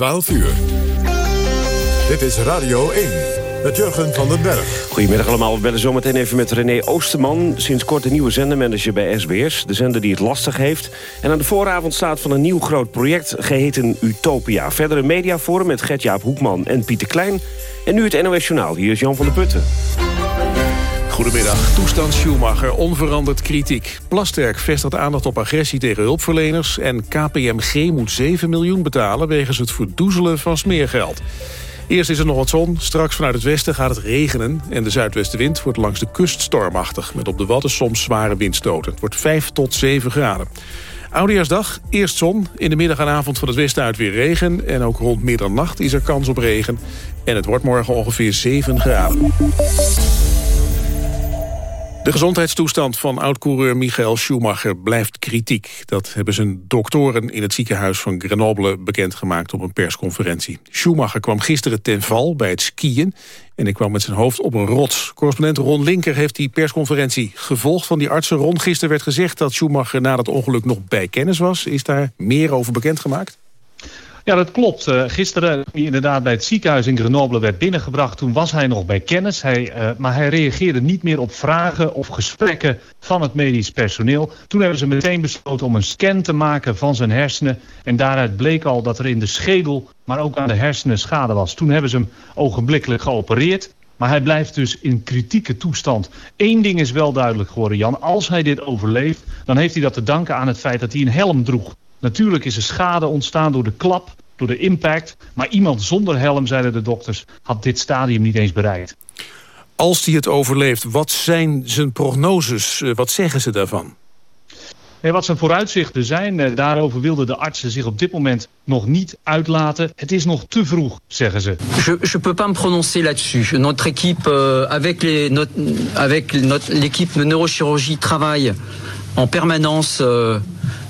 12 uur. Dit is Radio 1 met Jurgen van den Berg. Goedemiddag allemaal. We bellen zometeen even met René Oosterman. Sinds kort de nieuwe zendermanager bij SBS. De zender die het lastig heeft. En aan de vooravond staat van een nieuw groot project geheten Utopia. Verder een mediaforum met Gert-Jaap Hoekman en Pieter Klein. En nu het NOS Journaal. Hier is Jan van der Putten. Goedemiddag. Toestand Schumacher, onveranderd kritiek. Plasterk vestigt aandacht op agressie tegen hulpverleners... en KPMG moet 7 miljoen betalen... wegens het verdoezelen van smeergeld. Eerst is er nog wat zon, straks vanuit het westen gaat het regenen... en de zuidwestenwind wordt langs de kust stormachtig... met op de Wadden soms zware windstoten. Het wordt 5 tot 7 graden. Oudejaarsdag, eerst zon, in de middag en avond van het westen uit weer regen... en ook rond middernacht is er kans op regen. En het wordt morgen ongeveer 7 graden. De gezondheidstoestand van oud-coureur Michael Schumacher blijft kritiek. Dat hebben zijn doktoren in het ziekenhuis van Grenoble bekendgemaakt op een persconferentie. Schumacher kwam gisteren ten val bij het skiën en hij kwam met zijn hoofd op een rots. Correspondent Ron Linker heeft die persconferentie gevolgd van die artsen. Ron, gisteren werd gezegd dat Schumacher na dat ongeluk nog bij kennis was. Is daar meer over bekendgemaakt? Ja, dat klopt. Uh, gisteren, hij inderdaad bij het ziekenhuis in Grenoble werd binnengebracht... toen was hij nog bij kennis. Hij, uh, maar hij reageerde niet meer op vragen of gesprekken van het medisch personeel. Toen hebben ze meteen besloten om een scan te maken van zijn hersenen. En daaruit bleek al dat er in de schedel, maar ook aan de hersenen schade was. Toen hebben ze hem ogenblikkelijk geopereerd. Maar hij blijft dus in kritieke toestand. Eén ding is wel duidelijk geworden, Jan. Als hij dit overleeft, dan heeft hij dat te danken aan het feit dat hij een helm droeg. Natuurlijk is er schade ontstaan door de klap, door de impact. Maar iemand zonder helm, zeiden de dokters, had dit stadium niet eens bereikt. Als hij het overleeft, wat zijn zijn prognoses? Eh, wat zeggen ze daarvan? Nee, wat zijn vooruitzichten zijn, eh, daarover wilden de artsen zich op dit moment nog niet uitlaten. Het is nog te vroeg, zeggen ze. Je ne peux pas me prononcer là-dessus. Notre équipe, euh, avec l'équipe neurochirurgie travaille en permanence euh,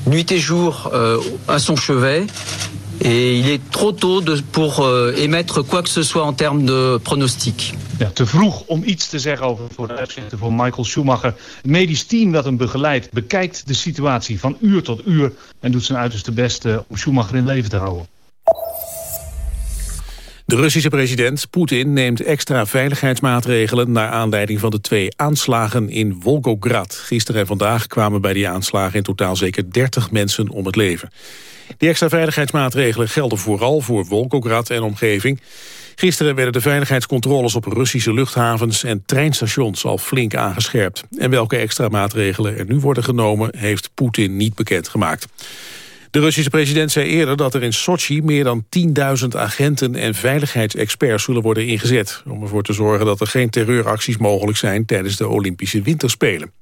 nuit et jour euh, à son chevet. Et il est trop tôt de, pour euh, émettre quoi que ce soit en termes de pronostic. Ja, te vroeg om iets te zeggen over vooruitzichten voor Michael Schumacher. Het medisch team dat hem begeleidt bekijkt de situatie van uur tot uur... en doet zijn uiterste best om Schumacher in leven te houden. De Russische president Poetin neemt extra veiligheidsmaatregelen... naar aanleiding van de twee aanslagen in Volgograd. Gisteren en vandaag kwamen bij die aanslagen in totaal zeker 30 mensen om het leven. Die extra veiligheidsmaatregelen gelden vooral voor Volgograd en omgeving. Gisteren werden de veiligheidscontroles op Russische luchthavens en treinstations al flink aangescherpt. En welke extra maatregelen er nu worden genomen, heeft Poetin niet bekendgemaakt. De Russische president zei eerder dat er in Sochi meer dan 10.000 agenten en veiligheidsexperts zullen worden ingezet. Om ervoor te zorgen dat er geen terreuracties mogelijk zijn tijdens de Olympische Winterspelen.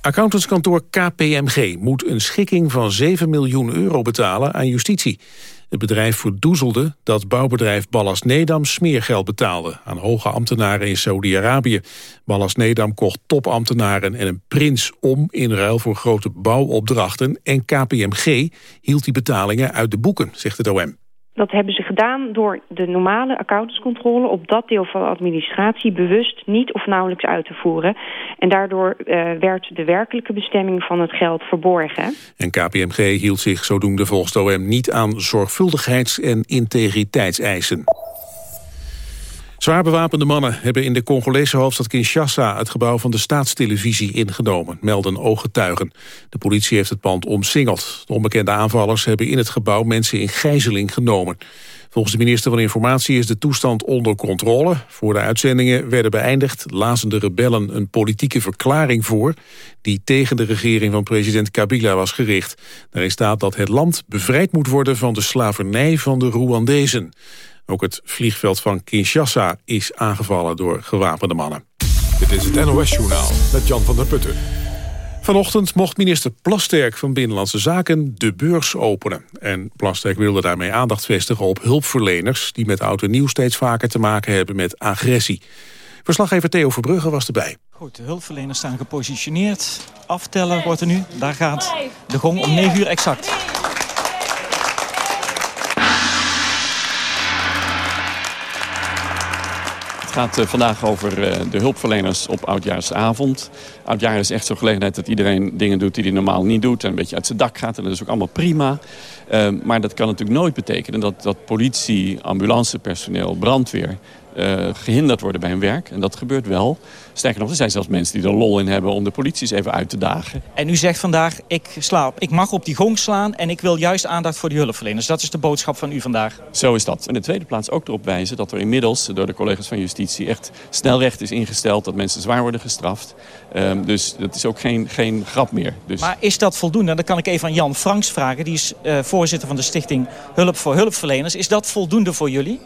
Accountantskantoor KPMG moet een schikking van 7 miljoen euro betalen aan justitie. Het bedrijf verdoezelde dat bouwbedrijf Ballas Nedam smeergeld betaalde aan hoge ambtenaren in Saudi-Arabië. Ballas Nedam kocht topambtenaren en een prins om in ruil voor grote bouwopdrachten en KPMG hield die betalingen uit de boeken, zegt het OM. Dat hebben ze gedaan door de normale accountantscontrole op dat deel van de administratie bewust niet of nauwelijks uit te voeren. En daardoor uh, werd de werkelijke bestemming van het geld verborgen. En KPMG hield zich zodoende volgens de OM niet aan zorgvuldigheids- en integriteitseisen. Zwaar bewapende mannen hebben in de Congolese hoofdstad Kinshasa het gebouw van de staatstelevisie ingenomen, melden ooggetuigen. De politie heeft het pand omsingeld. De onbekende aanvallers hebben in het gebouw mensen in gijzeling genomen. Volgens de minister van Informatie is de toestand onder controle. Voor de uitzendingen werden beëindigd lazen de rebellen een politieke verklaring voor... die tegen de regering van president Kabila was gericht. Daarin staat dat het land bevrijd moet worden van de slavernij van de Rwandezen. Ook het vliegveld van Kinshasa is aangevallen door gewapende mannen. Dit is het NOS-journaal met Jan van der Putten. Vanochtend mocht minister Plasterk van Binnenlandse Zaken de beurs openen. En Plasterk wilde daarmee aandacht vestigen op hulpverleners... die met oud en nieuw steeds vaker te maken hebben met agressie. Verslaggever Theo Verbrugge was erbij. Goed, de hulpverleners staan gepositioneerd. Aftellen wordt er nu. Daar gaat de gong om 9 uur exact. Gaat vandaag over de hulpverleners op Oudjaarsavond. Oudjaar is echt zo'n gelegenheid dat iedereen dingen doet die hij normaal niet doet. En een beetje uit zijn dak gaat. En dat is ook allemaal prima. maar dat kan natuurlijk nooit betekenen dat, dat politie, ambulancepersoneel, brandweer uh, gehinderd worden bij hun werk. En dat gebeurt wel. Sterker nog, er zijn zelfs mensen die er lol in hebben om de politie even uit te dagen. En u zegt vandaag, ik, sla ik mag op die gong slaan en ik wil juist aandacht voor die hulpverleners. Dat is de boodschap van u vandaag. Zo is dat. In de tweede plaats ook erop wijzen dat er inmiddels door de collega's van justitie echt snelrecht is ingesteld. Dat mensen zwaar worden gestraft. Um, dus dat is ook geen, geen grap meer. Dus... Maar is dat voldoende? Dan kan ik even aan Jan Franks vragen. Die is uh, voorzitter van de stichting Hulp voor Hulpverleners. Is dat voldoende voor jullie?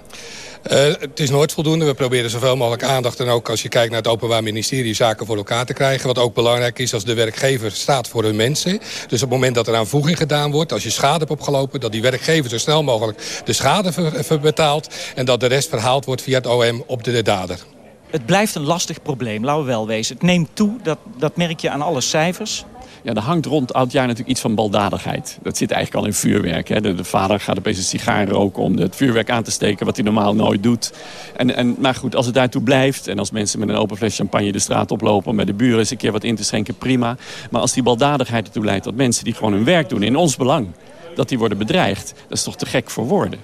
Uh, het is nooit voldoende. We proberen zoveel mogelijk aandacht... en ook als je kijkt naar het Openbaar Ministerie... zaken voor elkaar te krijgen. Wat ook belangrijk is als de werkgever staat voor hun mensen. Dus op het moment dat er aanvoeging gedaan wordt... als je schade hebt opgelopen... dat die werkgever zo snel mogelijk de schade ver, betaalt... en dat de rest verhaald wordt via het OM op de, de dader. Het blijft een lastig probleem, laten we wel wezen. Het neemt toe, dat, dat merk je aan alle cijfers. Ja, er hangt rond oudjaar natuurlijk iets van baldadigheid. Dat zit eigenlijk al in vuurwerk. Hè. De, vader gaat opeens een sigaar roken om het vuurwerk aan te steken... wat hij normaal nooit doet. En, en, maar goed, als het daartoe blijft... en als mensen met een open fles champagne de straat oplopen... om bij de buren eens een keer wat in te schenken, prima. Maar als die baldadigheid ertoe leidt dat mensen die gewoon hun werk doen... in ons belang, dat die worden bedreigd... dat is toch te gek voor woorden.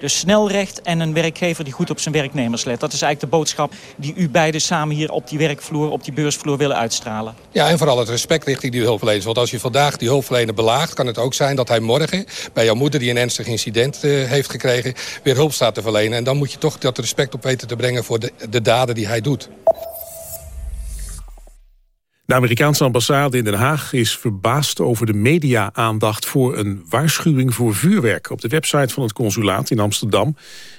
Dus snelrecht en een werkgever die goed op zijn werknemers let. Dat is eigenlijk de boodschap die u beiden samen hier op die werkvloer, op die beursvloer willen uitstralen. Ja, en vooral het respect richting die hulpverleners. Want als je vandaag die hulpverlener belaagt, kan het ook zijn dat hij morgen bij jouw moeder die een ernstig incident uh, heeft gekregen, weer hulp staat te verlenen. En dan moet je toch dat respect op weten te brengen voor de, de daden die hij doet. De Amerikaanse ambassade in Den Haag is verbaasd over de media-aandacht voor een waarschuwing voor vuurwerk. Op de website van het consulaat in Amsterdam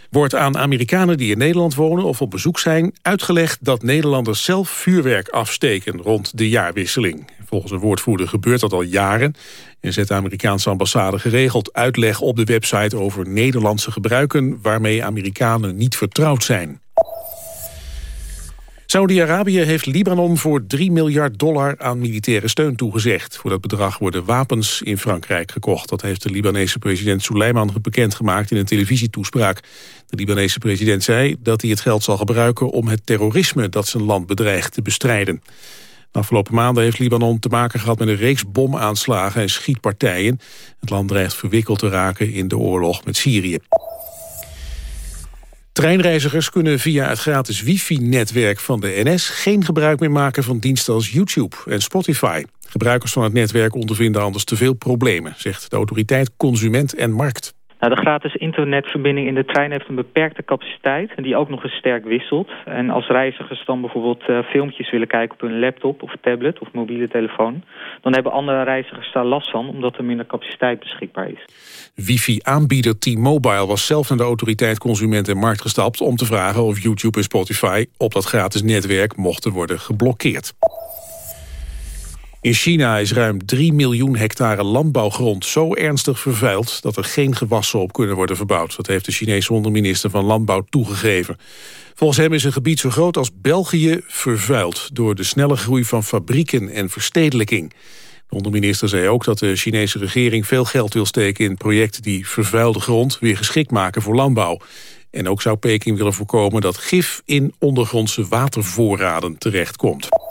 wordt aan Amerikanen die in Nederland wonen of op bezoek zijn uitgelegd dat Nederlanders zelf vuurwerk afsteken rond de jaarwisseling. Volgens een woordvoerder gebeurt dat al jaren en zet de Amerikaanse ambassade geregeld uitleg op de website over Nederlandse gebruiken waarmee Amerikanen niet vertrouwd zijn. Saudi-Arabië heeft Libanon voor 3 miljard dollar aan militaire steun toegezegd. Voor dat bedrag worden wapens in Frankrijk gekocht. Dat heeft de Libanese president Suleiman bekendgemaakt in een televisietoespraak. De Libanese president zei dat hij het geld zal gebruiken om het terrorisme dat zijn land bedreigt te bestrijden. De afgelopen maanden heeft Libanon te maken gehad met een reeks bomaanslagen en schietpartijen. Het land dreigt verwikkeld te raken in de oorlog met Syrië. Treinreizigers kunnen via het gratis wifi-netwerk van de NS... geen gebruik meer maken van diensten als YouTube en Spotify. Gebruikers van het netwerk ondervinden anders te veel problemen... zegt de autoriteit Consument en Markt. Nou, de gratis internetverbinding in de trein heeft een beperkte capaciteit... die ook nog eens sterk wisselt. En als reizigers dan bijvoorbeeld uh, filmpjes willen kijken op hun laptop of tablet of mobiele telefoon... dan hebben andere reizigers daar last van omdat er minder capaciteit beschikbaar is. Wifi-aanbieder T-Mobile was zelf naar de autoriteit Consument en Markt gestapt... om te vragen of YouTube en Spotify op dat gratis netwerk mochten worden geblokkeerd. In China is ruim 3 miljoen hectare landbouwgrond zo ernstig vervuild dat er geen gewassen op kunnen worden verbouwd. Dat heeft de Chinese onderminister van Landbouw toegegeven. Volgens hem is een gebied zo groot als België vervuild door de snelle groei van fabrieken en verstedelijking. De onderminister zei ook dat de Chinese regering veel geld wil steken in projecten die vervuilde grond weer geschikt maken voor landbouw. En ook zou Peking willen voorkomen dat gif in ondergrondse watervoorraden terechtkomt.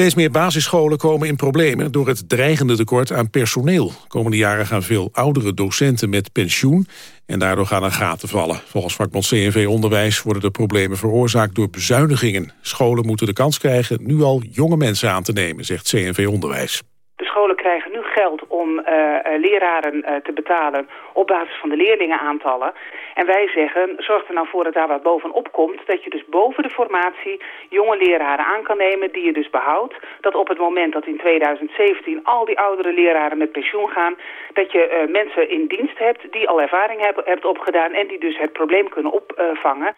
Steeds meer basisscholen komen in problemen door het dreigende tekort aan personeel. Komende jaren gaan veel oudere docenten met pensioen en daardoor gaan er gaten vallen. Volgens vakbond CNV Onderwijs worden de problemen veroorzaakt door bezuinigingen. Scholen moeten de kans krijgen nu al jonge mensen aan te nemen, zegt CNV Onderwijs. De scholen krijgen nu geld om uh, leraren uh, te betalen op basis van de leerlingenaantallen. En wij zeggen, zorg er nou voor dat daar wat bovenop komt. Dat je dus boven de formatie jonge leraren aan kan nemen die je dus behoudt. Dat op het moment dat in 2017 al die oudere leraren met pensioen gaan... dat je mensen in dienst hebt die al ervaring hebben, hebt opgedaan... en die dus het probleem kunnen opvangen.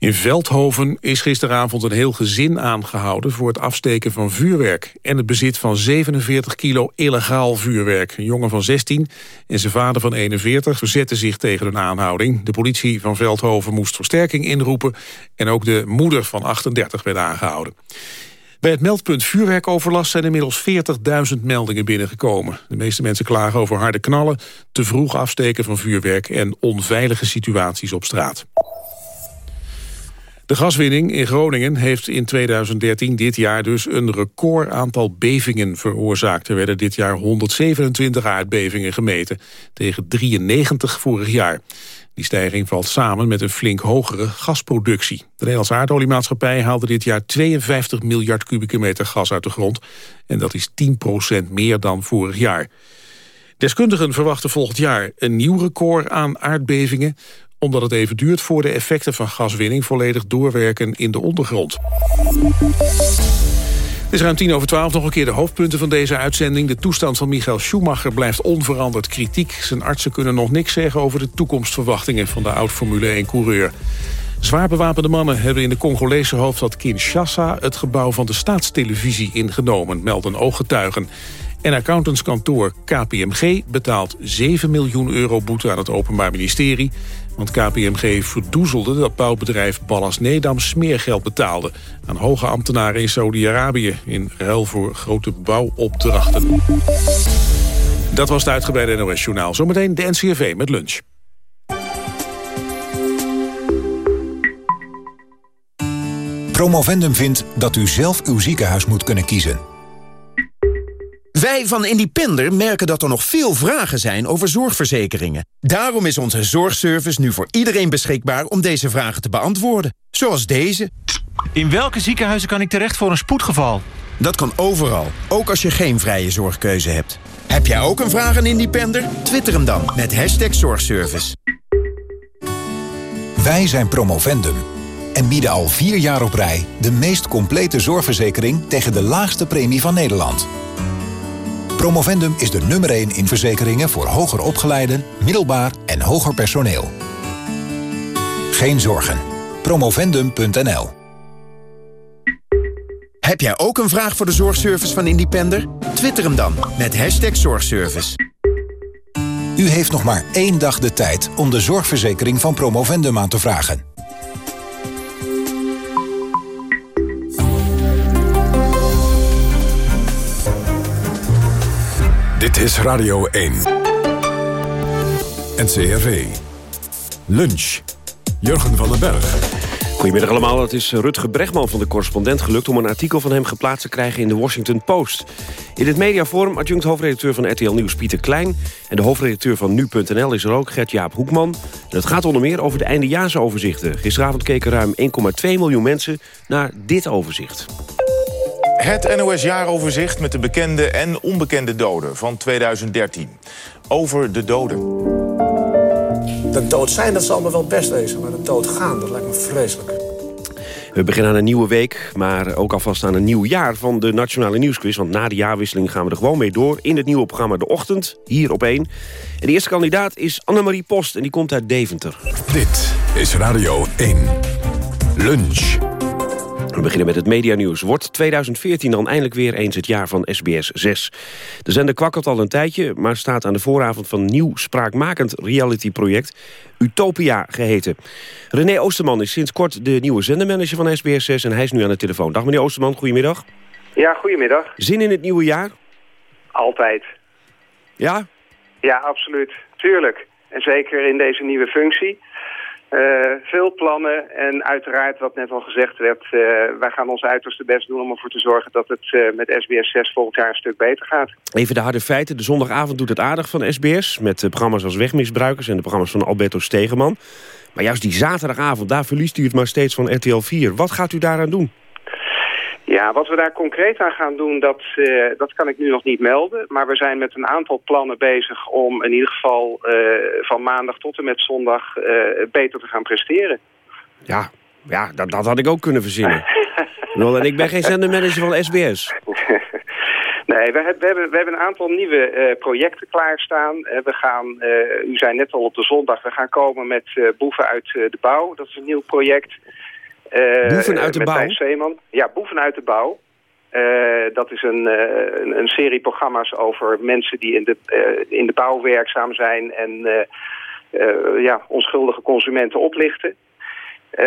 In Veldhoven is gisteravond een heel gezin aangehouden... voor het afsteken van vuurwerk en het bezit van 47 kilo illegaal vuurwerk. Een jongen van 16 en zijn vader van 41 verzetten zich tegen een aanhouding. De politie van Veldhoven moest versterking inroepen... en ook de moeder van 38 werd aangehouden. Bij het meldpunt vuurwerkoverlast zijn inmiddels 40.000 meldingen binnengekomen. De meeste mensen klagen over harde knallen, te vroeg afsteken van vuurwerk... en onveilige situaties op straat. De gaswinning in Groningen heeft in 2013 dit jaar dus een record aantal bevingen veroorzaakt. Er werden dit jaar 127 aardbevingen gemeten, tegen 93 vorig jaar. Die stijging valt samen met een flink hogere gasproductie. De Nederlandse aardoliemaatschappij haalde dit jaar 52 miljard kubieke meter gas uit de grond. En dat is 10% meer dan vorig jaar. Deskundigen verwachten volgend jaar een nieuw record aan aardbevingen omdat het even duurt voor de effecten van gaswinning volledig doorwerken in de ondergrond. Het is ruim tien over twaalf. Nog een keer de hoofdpunten van deze uitzending. De toestand van Michael Schumacher blijft onveranderd kritiek. Zijn artsen kunnen nog niks zeggen over de toekomstverwachtingen... van de oud-Formule 1-coureur. Zwaar bewapende mannen hebben in de Congolese hoofdstad Kinshasa... het gebouw van de staatstelevisie ingenomen, melden ooggetuigen. En accountantskantoor KPMG betaalt 7 miljoen euro boete aan het Openbaar Ministerie... Want KPMG verdoezelde dat bouwbedrijf Ballas Nedam smeergeld betaalde... aan hoge ambtenaren in Saudi-Arabië... in ruil voor grote bouwopdrachten. Dat was het uitgebreide NOS-journaal. Zometeen de NCRV met lunch. Promovendum vindt dat u zelf uw ziekenhuis moet kunnen kiezen. Wij van Independer merken dat er nog veel vragen zijn over zorgverzekeringen. Daarom is onze zorgservice nu voor iedereen beschikbaar om deze vragen te beantwoorden. Zoals deze. In welke ziekenhuizen kan ik terecht voor een spoedgeval? Dat kan overal, ook als je geen vrije zorgkeuze hebt. Heb jij ook een vraag aan Independer? Twitter hem dan met hashtag zorgservice. Wij zijn Promovendum en bieden al vier jaar op rij... de meest complete zorgverzekering tegen de laagste premie van Nederland. Promovendum is de nummer 1 in verzekeringen voor hoger opgeleiden, middelbaar en hoger personeel. Geen zorgen. Promovendum.nl Heb jij ook een vraag voor de zorgservice van Independer? Twitter hem dan met hashtag zorgservice. U heeft nog maar één dag de tijd om de zorgverzekering van Promovendum aan te vragen. Dit is Radio 1. NCRV. Lunch. Jurgen van den Berg. Goedemiddag allemaal, het is Rutger Bregman van de correspondent gelukt... om een artikel van hem geplaatst te krijgen in de Washington Post. In het mediaforum adjunct hoofdredacteur van RTL Nieuws Pieter Klein... en de hoofdredacteur van Nu.nl is er ook, Gert-Jaap Hoekman. En het gaat onder meer over de eindejaarsoverzichten. Gisteravond keken ruim 1,2 miljoen mensen naar dit overzicht. Het NOS-jaaroverzicht met de bekende en onbekende doden van 2013. Over de doden. De dood zijn, dat zal me wel best wezen. Maar de dood gaan, dat lijkt me vreselijk. We beginnen aan een nieuwe week, maar ook alvast aan een nieuw jaar van de Nationale Nieuwsquiz. Want na de jaarwisseling gaan we er gewoon mee door in het nieuwe programma De Ochtend, hier op 1. En de eerste kandidaat is Annemarie Post en die komt uit Deventer. Dit is Radio 1. Lunch. We beginnen met het medianieuws. Wordt 2014 dan eindelijk weer eens het jaar van SBS 6? De zender kwakkelt al een tijdje, maar staat aan de vooravond van een nieuw spraakmakend realityproject, Utopia geheten. René Oosterman is sinds kort de nieuwe zendermanager van SBS 6 en hij is nu aan de telefoon. Dag meneer Oosterman, goedemiddag. Ja, goedemiddag. Zin in het nieuwe jaar? Altijd. Ja? Ja, absoluut. Tuurlijk. En zeker in deze nieuwe functie. Uh, veel plannen en uiteraard, wat net al gezegd werd... Uh, wij gaan ons uiterste best doen om ervoor te zorgen... dat het uh, met SBS 6 volgend jaar een stuk beter gaat. Even de harde feiten. De zondagavond doet het aardig van SBS... met programma's als Wegmisbruikers en de programma's van Alberto Stegeman. Maar juist die zaterdagavond, daar verliest u het maar steeds van RTL 4. Wat gaat u daaraan doen? Ja, wat we daar concreet aan gaan doen, dat, uh, dat kan ik nu nog niet melden. Maar we zijn met een aantal plannen bezig om in ieder geval uh, van maandag tot en met zondag uh, beter te gaan presteren. Ja, ja dat, dat had ik ook kunnen verzinnen. en ik ben geen zendermanager van SBS. Nee, we, hebben, we hebben een aantal nieuwe uh, projecten klaarstaan. Uh, we gaan, uh, u zei net al op de zondag, we gaan komen met Boeven uit de Bouw. Dat is een nieuw project. Uh, boeven uit de bouw? Zeeman. Ja, Boeven uit de bouw. Uh, dat is een, uh, een, een, serie programma's over mensen die in de, in de bouw werkzaam zijn en ja, onschuldige consumenten oplichten. Eh,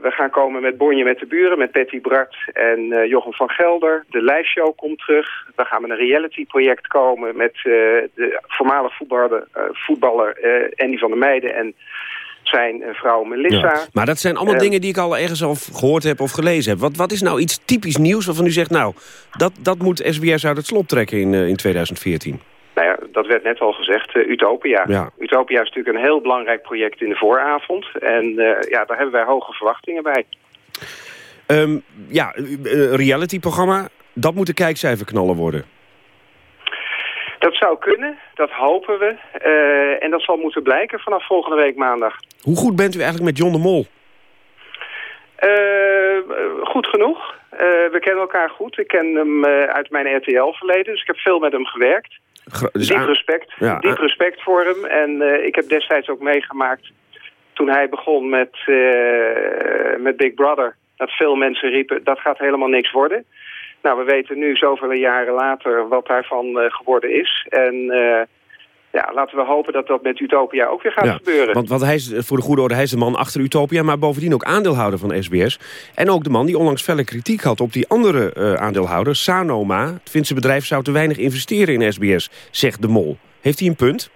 we gaan komen met Bonje met de Buren, met Patty Bart en Jochem van Gelder. De lijstshow komt terug. We gaan met een reality-project komen met de voormalig voetballer, voetballer Andy van der Meijden en zijn vrouw Melissa. Ja, maar dat zijn allemaal dingen die ik al ergens al gehoord heb of gelezen heb. Wat, wat is nou iets typisch nieuws waarvan u zegt... nou, dat, dat moet SBS uit het slot trekken in, in 2014? Nou ja, dat werd net al gezegd, uh, Utopia. Ja. Utopia is natuurlijk een heel belangrijk project in de vooravond. En uh, ja, daar hebben wij hoge verwachtingen bij. Um, ja, een reality-programma, dat moet de kijkcijferknaller worden. Dat zou kunnen, dat hopen we. Uh, en dat zal moeten blijken vanaf volgende week maandag. Hoe goed bent u eigenlijk met John de Mol? goed genoeg. we kennen elkaar goed. Ik ken hem uit mijn RTL-verleden, dus ik heb veel met hem gewerkt dus diep, respect, ja, diep respect voor hem. En ik heb destijds ook meegemaakt toen hij begon met, met Big Brother... dat veel mensen riepen, dat gaat helemaal niks worden. Nou, we weten nu zoveel jaren later wat daarvan uh, geworden is. En ja, laten we hopen dat dat met Utopia ook weer gaat gebeuren. Want, want hij is, voor de goede orde, hij is de man achter Utopia... maar bovendien ook aandeelhouder van SBS. En ook de man die onlangs felle kritiek had op die andere uh, aandeelhouder... Sanoma. Het Finse bedrijf zou te weinig investeren in SBS, zegt de Mol. Heeft hij een punt?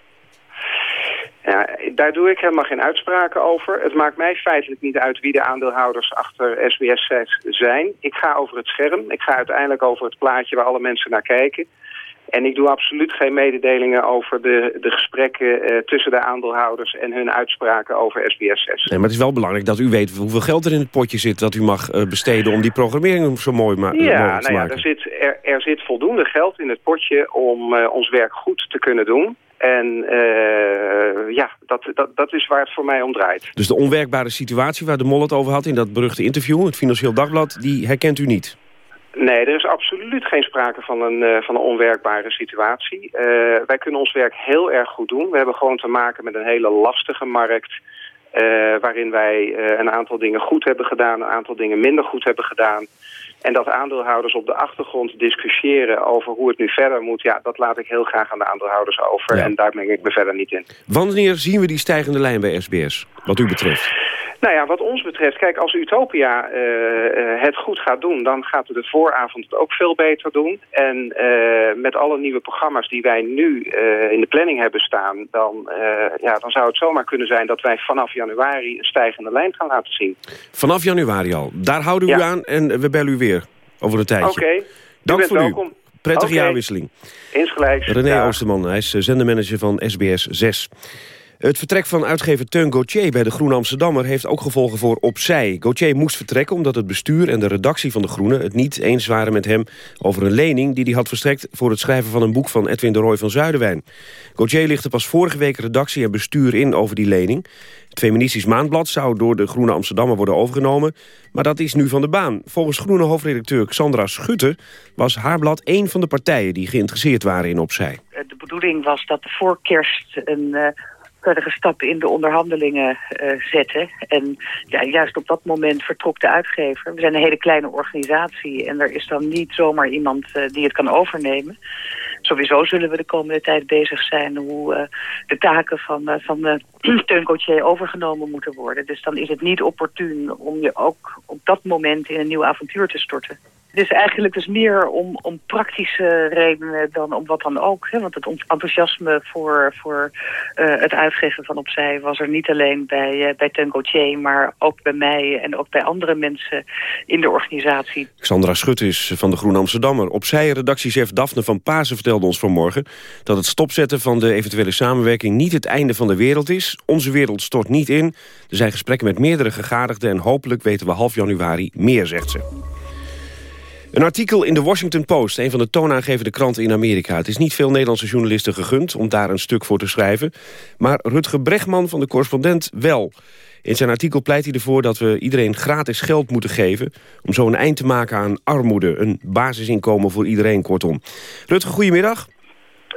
Ja, daar doe ik helemaal geen uitspraken over. Het maakt mij feitelijk niet uit wie de aandeelhouders achter SBS zijn. Ik ga over het scherm. Ik ga uiteindelijk over het plaatje waar alle mensen naar kijken. En ik doe absoluut geen mededelingen over de, de gesprekken uh, tussen de aandeelhouders en hun uitspraken over SBS6. Nee, maar het is wel belangrijk dat u weet hoeveel geld er in het potje zit dat u mag uh, besteden om die programmering zo mooi ma ja, mogelijk te nou ja, Er zit, er, er zit voldoende geld in het potje om uh, ons werk goed te kunnen doen. En ja, dat, dat, dat is waar het voor mij om draait. Dus de onwerkbare situatie waar de Mol het over had in dat beruchte interview, het Financieel Dagblad, die herkent u niet? Nee, er is absoluut geen sprake van een, uh, van een onwerkbare situatie. Uh, wij kunnen ons werk heel erg goed doen. We hebben gewoon te maken met een hele lastige markt... Waarin wij een aantal dingen goed hebben gedaan, een aantal dingen minder goed hebben gedaan. En dat aandeelhouders op de achtergrond discussiëren over hoe het nu verder moet... ja, dat laat ik heel graag aan de aandeelhouders over. Ja. En daar meng ik me verder niet in. Wanneer zien we die stijgende lijn bij SBS, wat u betreft? Nou ja, wat ons betreft, kijk, als Utopia uh, uh, het goed gaat doen... dan gaat het de vooravond het ook veel beter doen. En uh, met alle nieuwe programma's die wij nu in de planning hebben staan... Dan, ja, dan zou het zomaar kunnen zijn dat wij vanaf januari een stijgende lijn gaan laten zien. Vanaf januari al. Daar houden we ja. u aan en we bellen u weer over een tijdje. Oké, okay. Dank voor welkom. u. Prettige okay. jaarwisseling. Insgelijks. René ja. Oosterman, hij is zendermanager van SBS 6. Het vertrek van uitgever Teun Gauthier bij de Groene Amsterdammer... heeft ook gevolgen voor Opzij. Gauthier moest vertrekken omdat het bestuur en de redactie van de Groene... het niet eens waren met hem over een lening die hij had verstrekt... voor het schrijven van een boek van Edwin de Roy van Zuiderwijn. Gauthier lichtte pas vorige week redactie en bestuur in over die lening. Het Feministisch Maandblad zou door de Groene Amsterdammer worden overgenomen... maar dat is nu van de baan. Volgens Groene hoofdredacteur Xandra Schutte... was haar blad één van de partijen die geïnteresseerd waren in Opzij. De bedoeling was dat voor kerst een... Uh verdere stappen in de onderhandelingen uh, zetten. En ja, juist op dat moment vertrok de uitgever. We zijn een hele kleine organisatie en er is dan niet zomaar iemand uh, die het kan overnemen. Sowieso zullen we de komende tijd bezig zijn hoe uh, de taken van, van de Teun overgenomen moeten worden. Dus dan is het niet opportun om je ook op dat moment in een nieuw avontuur te storten. Is eigenlijk dus meer om, om praktische redenen dan om wat dan ook. Hè? Want het enthousiasme voor, voor uh, het uitgeven van Opzij was er niet alleen bij, uh, bij Teun Gauthier... maar ook bij mij en ook bij andere mensen in de organisatie. Sandra Schut is van de Groene Amsterdammer. Opzij-redactiechef Daphne van Pasen vertelde ons vanmorgen... dat het stopzetten van de eventuele samenwerking niet het einde van de wereld is. Onze wereld stort niet in. Er zijn gesprekken met meerdere gegadigden... en hopelijk weten we half januari meer, zegt ze. Een artikel in de Washington Post, een van de toonaangevende kranten in Amerika. Het is niet veel Nederlandse journalisten gegund om daar een stuk voor te schrijven. Maar Rutger Bregman van de correspondent wel. In zijn artikel pleit hij ervoor dat we iedereen gratis geld moeten geven... om zo een eind te maken aan armoede, een basisinkomen voor iedereen, kortom. Rutger, goedemiddag.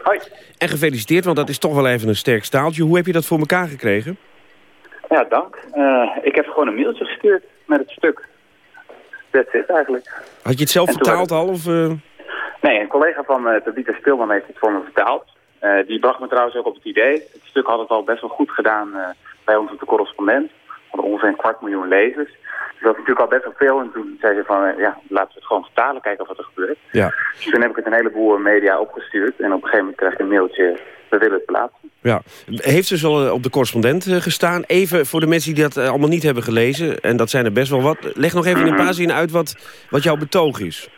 Hoi. En gefeliciteerd, want dat is toch wel even een sterk staaltje. Hoe heb je dat voor elkaar gekregen? Ja, dank. Uh, ik heb gewoon een mailtje gestuurd met het stuk eigenlijk. Had je het zelf vertaald al? Of, uh... Nee, een collega van me, Tabitha Speelman, heeft het voor me vertaald. Uh, die bracht me trouwens ook op het idee. Het stuk had het al best wel goed gedaan uh, bij ons op de correspondent. van ongeveer een kwart miljoen lezers. Dus dat is natuurlijk al best wel veel. En toen zei ze van, eh, ja, laten we het gewoon vertalen, kijken wat er gebeurt. Ja. Dus toen heb ik het een heleboel media opgestuurd. En op een gegeven moment krijg ik een mailtje, we willen het plaatsen. Ja. Heeft dus al op de correspondent eh, gestaan. Even voor de mensen die dat eh, allemaal niet hebben gelezen, en dat zijn er best wel wat. Leg nog even in een paar zinnen uit wat, wat jouw betoog is.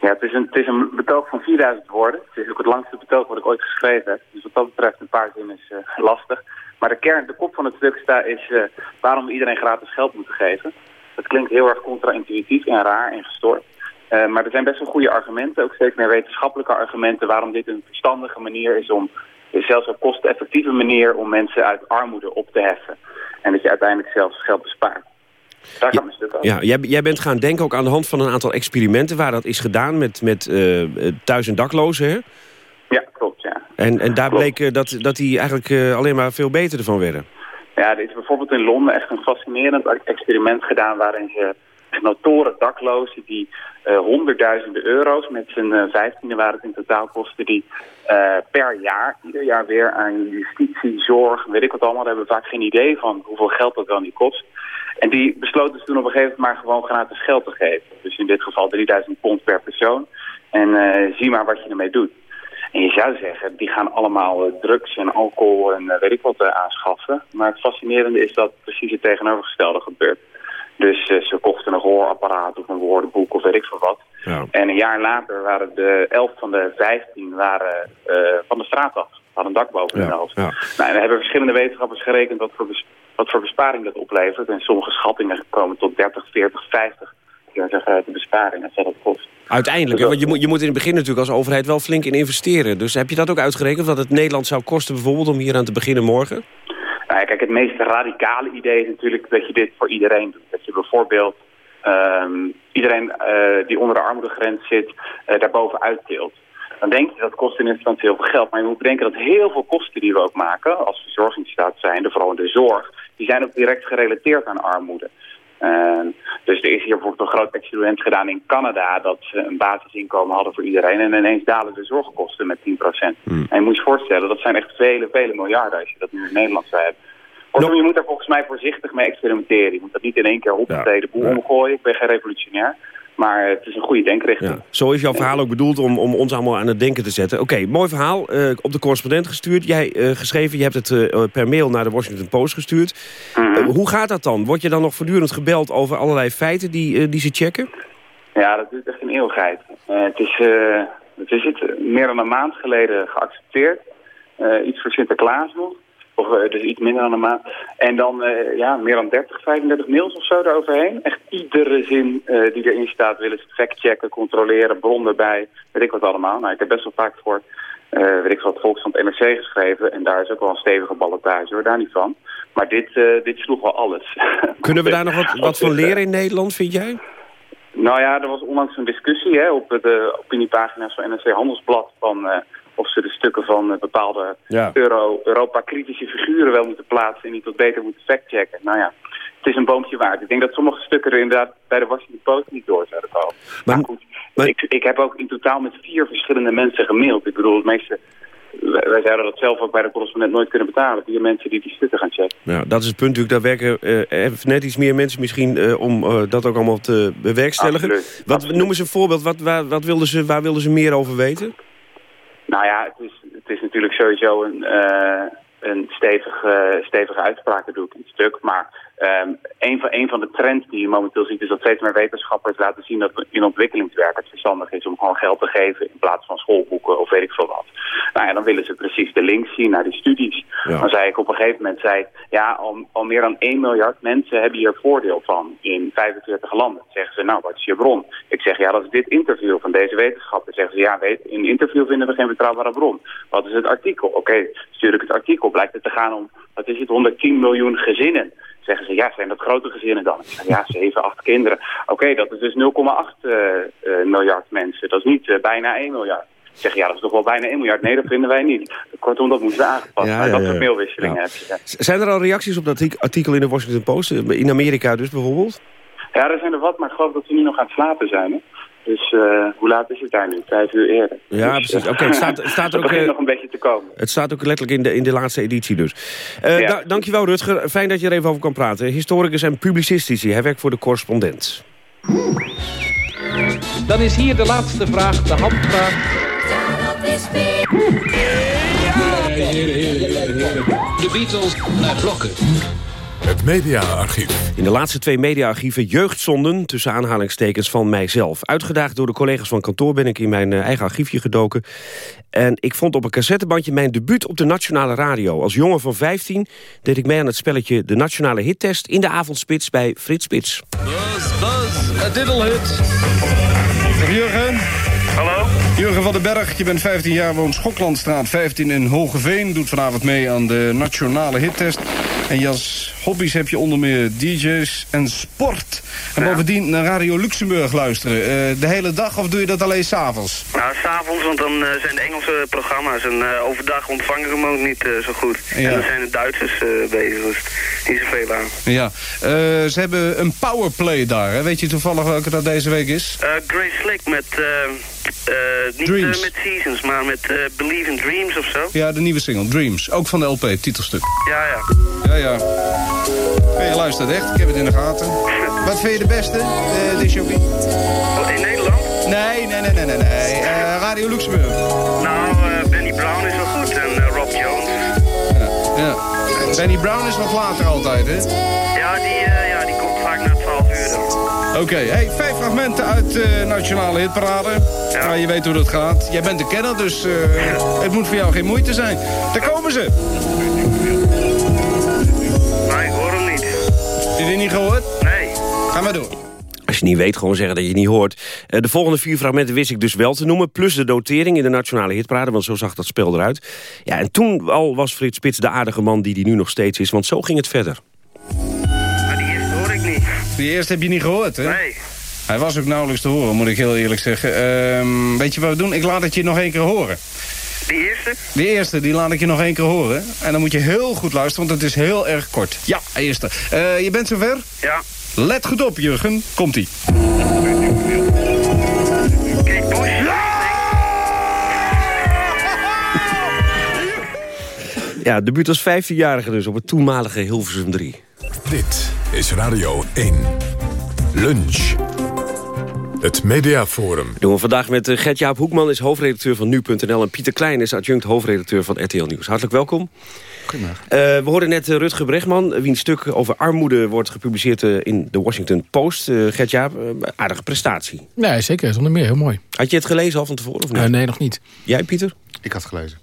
Ja, het is, een, het is een betoog van 4000 woorden. Het is ook het langste betoog wat ik ooit geschreven heb. Dus wat dat betreft een paar zinnen is eh, lastig. Maar de kern, de kop van het stuk staat is eh, waarom we iedereen gratis geld moeten geven. Dat klinkt heel erg contra-intuïtief en raar en gestoord. Eh, maar er zijn best wel goede argumenten, ook steeds meer wetenschappelijke argumenten... waarom dit een verstandige manier is om, zelfs een kosteneffectieve manier... om mensen uit armoede op te heffen. En dat je uiteindelijk zelfs geld bespaart. Daar gaat mijn stuk over. Ja, jij, jij bent gaan denken ook aan de hand van een aantal experimenten... waar dat is gedaan met, met uh, thuis- en daklozen, hè? Ja, klopt, ja. En, en daar bleek uh, dat, dat die eigenlijk uh, alleen maar veel beter ervan werden. Ja, er is bijvoorbeeld in Londen echt een fascinerend experiment gedaan... waarin ze notoren daklozen die uh, honderdduizenden euro's... met z'n vijftiende waren het in totaal kosten... die per jaar, ieder jaar weer aan justitie, zorg, weet ik wat allemaal... hebben vaak geen idee van hoeveel geld dat dan niet kost... En die besloten ze toen op een gegeven moment maar gewoon gratis geld te geven. Dus in dit geval 3000 pond per persoon. En zie maar wat je ermee doet. En je zou zeggen, die gaan allemaal drugs en alcohol en weet ik wat aanschaffen. Maar het fascinerende is dat precies het tegenovergestelde gebeurt. Dus ze kochten een hoorapparaat of een woordenboek of weet ik veel wat. Ja. En een jaar later waren de elf van de vijftien waren, van de straat af. Hadden een dak boven ja. hun hoofd. Ja. Nou, en we hebben verschillende wetenschappers gerekend wat voor wat voor besparing dat oplevert. En sommige schattingen komen tot 30, 40, 50 keer zeggen de besparing. Dat dat kost. Uiteindelijk, want je moet, je moet in het begin natuurlijk als overheid wel flink in investeren. Dus heb je dat ook uitgerekend, wat het Nederland zou kosten bijvoorbeeld om hier aan te beginnen morgen? Nou ja, kijk, het meest radicale idee is natuurlijk dat je dit voor iedereen doet. Dat je bijvoorbeeld um, iedereen uh, die onder de armoedegrens zit, uh, daarboven uitdeelt dan denk je dat kost in instantie heel veel geld. Maar je moet bedenken dat heel veel kosten die we ook maken, als verzorgingsstaat zijn, vooral in de zorg, die zijn ook direct gerelateerd aan armoede. Uh, dus er is hier bijvoorbeeld een groot experiment gedaan in Canada... dat ze een basisinkomen hadden voor iedereen... en ineens dalen de zorgkosten met 10%. Hmm. En je moet je voorstellen, dat zijn echt vele, vele miljarden... als je dat nu in Nederland zou hebben. Kortom, je moet daar volgens mij voorzichtig mee experimenteren. Je moet dat niet in één keer op Ja. de boel omgooien. Ik ben geen revolutionair. Maar het is een goede denkrichting. Ja. Zo is jouw verhaal ook bedoeld om, om ons allemaal aan het denken te zetten. Oké, mooi verhaal. Eh, op de correspondent gestuurd. Jij eh, geschreven, je hebt het eh, per mail naar de Washington Post gestuurd. Mhm. Hoe gaat dat dan? Word je dan nog voortdurend gebeld over allerlei feiten die, die ze checken? Ja, dat duurt echt een eeuwigheid. Het, is, het is meer dan een maand geleden geaccepteerd. Iets voor Sinterklaas nog. Of eh, dus iets minder dan een maand. En dan eh, ja, meer dan 30, 35 mails of zo eroverheen. Echt iedere zin eh, die erin staat willen ze factchecken, controleren, bron erbij. Weet ik wat allemaal. Nou, ik heb best wel vaak voor eh weet ik wat Volkskrant NRC geschreven. En daar is ook wel een stevige ballotage hoor, daar niet van. Maar dit, dit sloeg wel alles. Kunnen we daar nog wat, wat van leren in Nederland, vind jij? Nou ja, er was onlangs een discussie hè, op de opiniepagina's van NRC Handelsblad... van of ze de stukken van eh, bepaalde Ja. Euro, Europa-kritische figuren wel moeten plaatsen... en niet wat beter moeten factchecken. Nou ja, het is een boompje waard. Ik denk dat sommige stukken er inderdaad bij de Washington Post niet door zouden komen. Maar, goed, Ik, ik heb ook in totaal met vier verschillende mensen gemaild. Ik bedoel, het meeste... Wij zouden dat zelf ook bij de correspondent nooit kunnen betalen. Vier mensen die die stukken gaan checken. Nou, dat is het punt natuurlijk. Daar werken even net iets meer mensen misschien eh, om dat ook allemaal te bewerkstelligen. Absoluut, Wat, noem eens een voorbeeld. Wat, waar, wat wilden ze, waar wilden ze meer over weten? Nou ja, het is, het is natuurlijk sowieso een, eh, een stevige, stevige uitspraak, dat doe ik in het stuk. Maar ehm, een, van, een van de trends die je momenteel ziet is dat steeds meer wetenschappers laten zien dat in ontwikkelingswerk het verstandig is om gewoon geld te geven in plaats van schoolboeken of weet ik veel wat. Nou ja, dan willen ze precies de link zien naar die studies. Ja. Dan zei ik op een gegeven moment, zei, ja, al, al meer dan 1 miljard mensen hebben hier voordeel van in 45 landen. Dan zeggen ze, nou, wat is je bron? Ik zeg, ja, dat is dit interview van deze wetenschapper. Zeggen ze, ja, weet, in een interview vinden we geen betrouwbare bron. Wat is het artikel? Oké, stuur ik het artikel. Blijkt het te gaan om, wat is het, 110 miljoen gezinnen. Zeggen ze, ja, zijn dat grote gezinnen dan? Ik zeg, ja, 7, 8 kinderen. Oké, dat is dus 0,8 eh, eh, miljard mensen. Dat is niet eh, bijna 1 miljard. Ik zeg, ja, dat is toch wel bijna 1 miljard? Nee, dat vinden wij niet. Kortom, dat moeten we aangepast. Ja, Maar ja, dat ja. soort mailwisselingen Ja. heb je. ja. Zijn er al reacties op dat artik- artikel in de Washington Post? In Amerika dus bijvoorbeeld? Ja, er zijn er wat, maar ik geloof dat ze nu nog aan het slapen zijn. Hè? Dus eh, hoe laat is het daar nu? Vijf uur eerder. Ja, Dus, precies. eh, Oké, het staat, het staat ook... begint eh, nog een beetje te komen. Het staat ook letterlijk in de, in de laatste editie dus. Eh Ja. da- dankjewel Rutger, fijn dat je er even over kan praten. Historicus en publicistici, hij werkt voor de correspondent. Dan is hier de laatste vraag, de handvraag. De Beatles naar blokken. Het mediaarchief. In de laatste twee mediaarchieven jeugdzonden, tussen aanhalingstekens van mijzelf. Uitgedaagd door de collega's van kantoor ben ik in mijn eh, eigen archiefje gedoken. En ik vond op een cassettebandje mijn debuut op de nationale radio. Als jongen van 15 deed ik mee aan het spelletje De Nationale Hittest... in de avondspits bij Frits Spits. Buzz, buzz, a diddle hit. Jurgen? Hallo? Jurgen van den Berg, je bent 15 jaar, woont Schoklandstraat 15 in Hogeveen. Doet vanavond mee aan de nationale hittest. En je als hobby's heb je onder meer DJ's en sport. En bovendien naar Radio Luxemburg luisteren. Eh, de hele dag of doe je dat alleen s'avonds? Nou, s'avonds, want dan eh, zijn de Engelse programma's en eh, overdag ontvang ik hem ook niet zo goed. Ja. En dan zijn de Duitsers bezig, dus niet zoveel aan. Ja, ze hebben een powerplay daar. Hè? Weet je toevallig welke dat deze week is? Grace Slick met, eh, niet Dreams. eh, met Seasons, maar met eh, Believe in Dreams of zo. Ja, de nieuwe single, Dreams. Ook van de LP, titelstuk. Ja, ja. Ja, ja. Ja, je luistert echt, ik heb het in de gaten. Wat vind je de beste, uh, de? Oh, in Nederland? Nee, nee, nee, nee, nee. nee. Eh, Radio Luxemburg. Nou, eh, Benny Brown is wel goed en eh, Rob Jones. Ja. Benny Brown is wat later altijd, hè? Ja, eh, ja, die Oké, hey, vijf fragmenten uit de Nationale Hitparade. Ja. je weet hoe dat gaat. Jij bent de kenner, dus eh, het moet voor jou geen moeite zijn. Daar komen ze. Maar ik hoor hem niet. Heb je die niet gehoord? Nee. Ga maar door. Als je niet weet, gewoon zeggen dat je het niet hoort. Eh, de volgende vier fragmenten wist ik dus wel te noemen. Plus de dotering in de nationale hitparade, want zo zag dat spel eruit. Ja, en toen al was Frits Spits de aardige man die hij nu nog steeds is. Want zo ging het verder. Die eerste heb je niet gehoord, hè? Nee. Hij was ook nauwelijks te horen, moet ik heel eerlijk zeggen. Ehm, weet je wat we doen? Ik laat het je nog één keer horen. Die eerste? Die eerste, die laat ik je nog één keer horen. En dan moet je heel goed luisteren, want het is heel erg kort. Ja, eerste. Eh, je bent zover? Ja. Let goed op, Jurgen. Komt-ie. Ja, debuut als 15-jarige dus op het toenmalige Hilversum 3. Dit is Radio 1. Lunch. Het Mediaforum. Doen we vandaag met eh, Gert-Jaap Hoekman, is hoofdredacteur van Nu.nl... en Pieter Klein is adjunct hoofdredacteur van RTL Nieuws. Hartelijk welkom. Goedemiddag. Uh, we hoorden net uh, Rutger Bregman, wiens stuk over armoede wordt gepubliceerd uh, in de Washington Post. Gert-Jaap, aardige prestatie. Nee, zeker, zonder meer, heel mooi. Had je het gelezen al van tevoren of niet? nee, nog niet. Jij, Pieter? Ik had gelezen.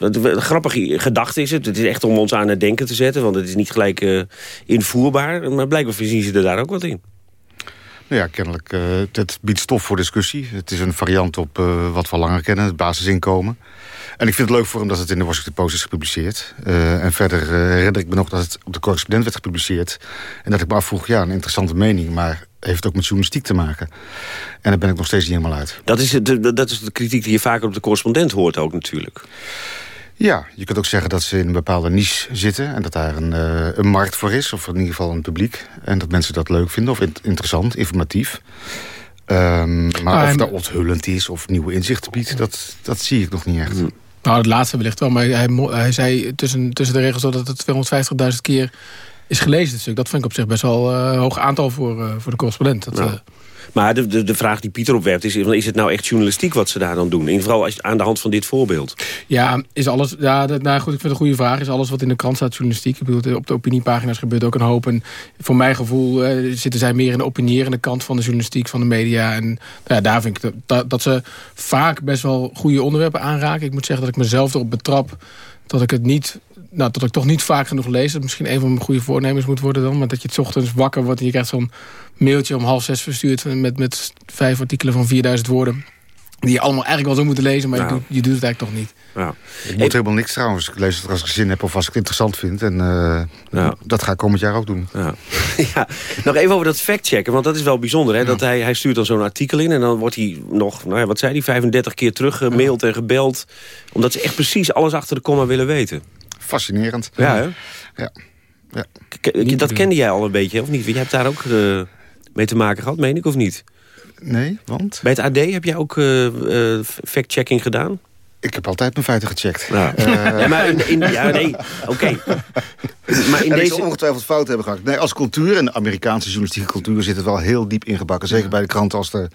Een grappige gedachte is het. Het is echt om ons aan het denken te zetten, want het is niet gelijk uh, invoerbaar. Maar blijkbaar zien ze er daar ook wat in. Nou ja, kennelijk. Uh, het biedt stof voor discussie. Het is een variant op uh, wat we al langer kennen, het basisinkomen. En ik vind het leuk voor hem dat het in de Washington Post is gepubliceerd. Uh, en verder herinner ik me nog dat het op de correspondent werd gepubliceerd. En dat ik me afvroeg, ja, een interessante mening, maar heeft ook met journalistiek te maken. En daar ben ik nog steeds niet helemaal uit. Dat is, de, dat is de kritiek die je vaker op de correspondent hoort ook natuurlijk. Ja, je kunt ook zeggen dat ze in een bepaalde niche zitten... en dat daar een, uh, een markt voor is, of in ieder geval een publiek. En dat mensen dat leuk vinden, of interessant, informatief. Um, maar ah, of dat onthullend is of nieuwe inzichten biedt... dat, dat zie ik nog niet echt. Nou, het laatste wellicht wel. Maar hij, hij zei tussen, tussen de regels dat het 250.000 keer is gelezen. Dus dat vind ik op zich best wel een uh, hoog aantal voor, uh, voor de correspondent. Dat, nou. Maar de, de, vraag die Pieter opwerpt is... is het nou echt journalistiek wat ze daar dan doen? In geval als, aan de hand van dit voorbeeld. Ja, is alles... Ja, nou goed, ik vind het een goede vraag. Is alles wat in de krant staat journalistiek? Ik bedoel, op de opiniepagina's gebeurt ook een hoop. En voor mijn gevoel eh, zitten zij meer in de opinierende kant... van de journalistiek, van de media. En nou ja, daar vind ik dat, dat ze vaak best wel goede onderwerpen aanraken. Ik moet zeggen dat ik mezelf erop betrap... dat ik het niet nou, dat ik toch niet vaak genoeg lees. Dat misschien een van mijn goede voornemens moet worden dan. Maar dat je het ochtends wakker wordt en je krijgt zo'n mailtje om half zes verstuurd... met, met vijf artikelen van 4000 woorden. Die je allemaal eigenlijk wel zou moeten lezen, maar Nou. je, doet, je doet het eigenlijk toch niet. Ja. Ik moet helemaal niks trouwens. Ik lees het als ik zin heb of als ik het interessant vind. En uh, dat ga ik komend jaar ook doen. Ja. ja. Nog even over dat factchecken, want dat is wel bijzonder. Hè? Dat hij, hij stuurt dan zo'n artikel in en dan wordt hij nog, nou ja, wat zei hij, 35 keer teruggemaild en gebeld. Omdat ze echt precies alles achter de komma willen weten. Fascinerend. Ja, hè? Ja. ja. dat kende jij al een beetje, of niet? Je hebt daar ook uh, mee te maken gehad, meen ik, of niet? Nee, want? Bij het AD heb jij ook uh, uh, fact-checking gedaan? Ik heb altijd mijn feiten gecheckt. Ja, uh, ja maar in, in, ja, nee, oké. Okay. Maar in en deze... ik ongetwijfeld fout hebben gehad. Nee, als cultuur en de Amerikaanse journalistieke cultuur... zit het wel heel diep ingebakken. Zeker bij de kranten als de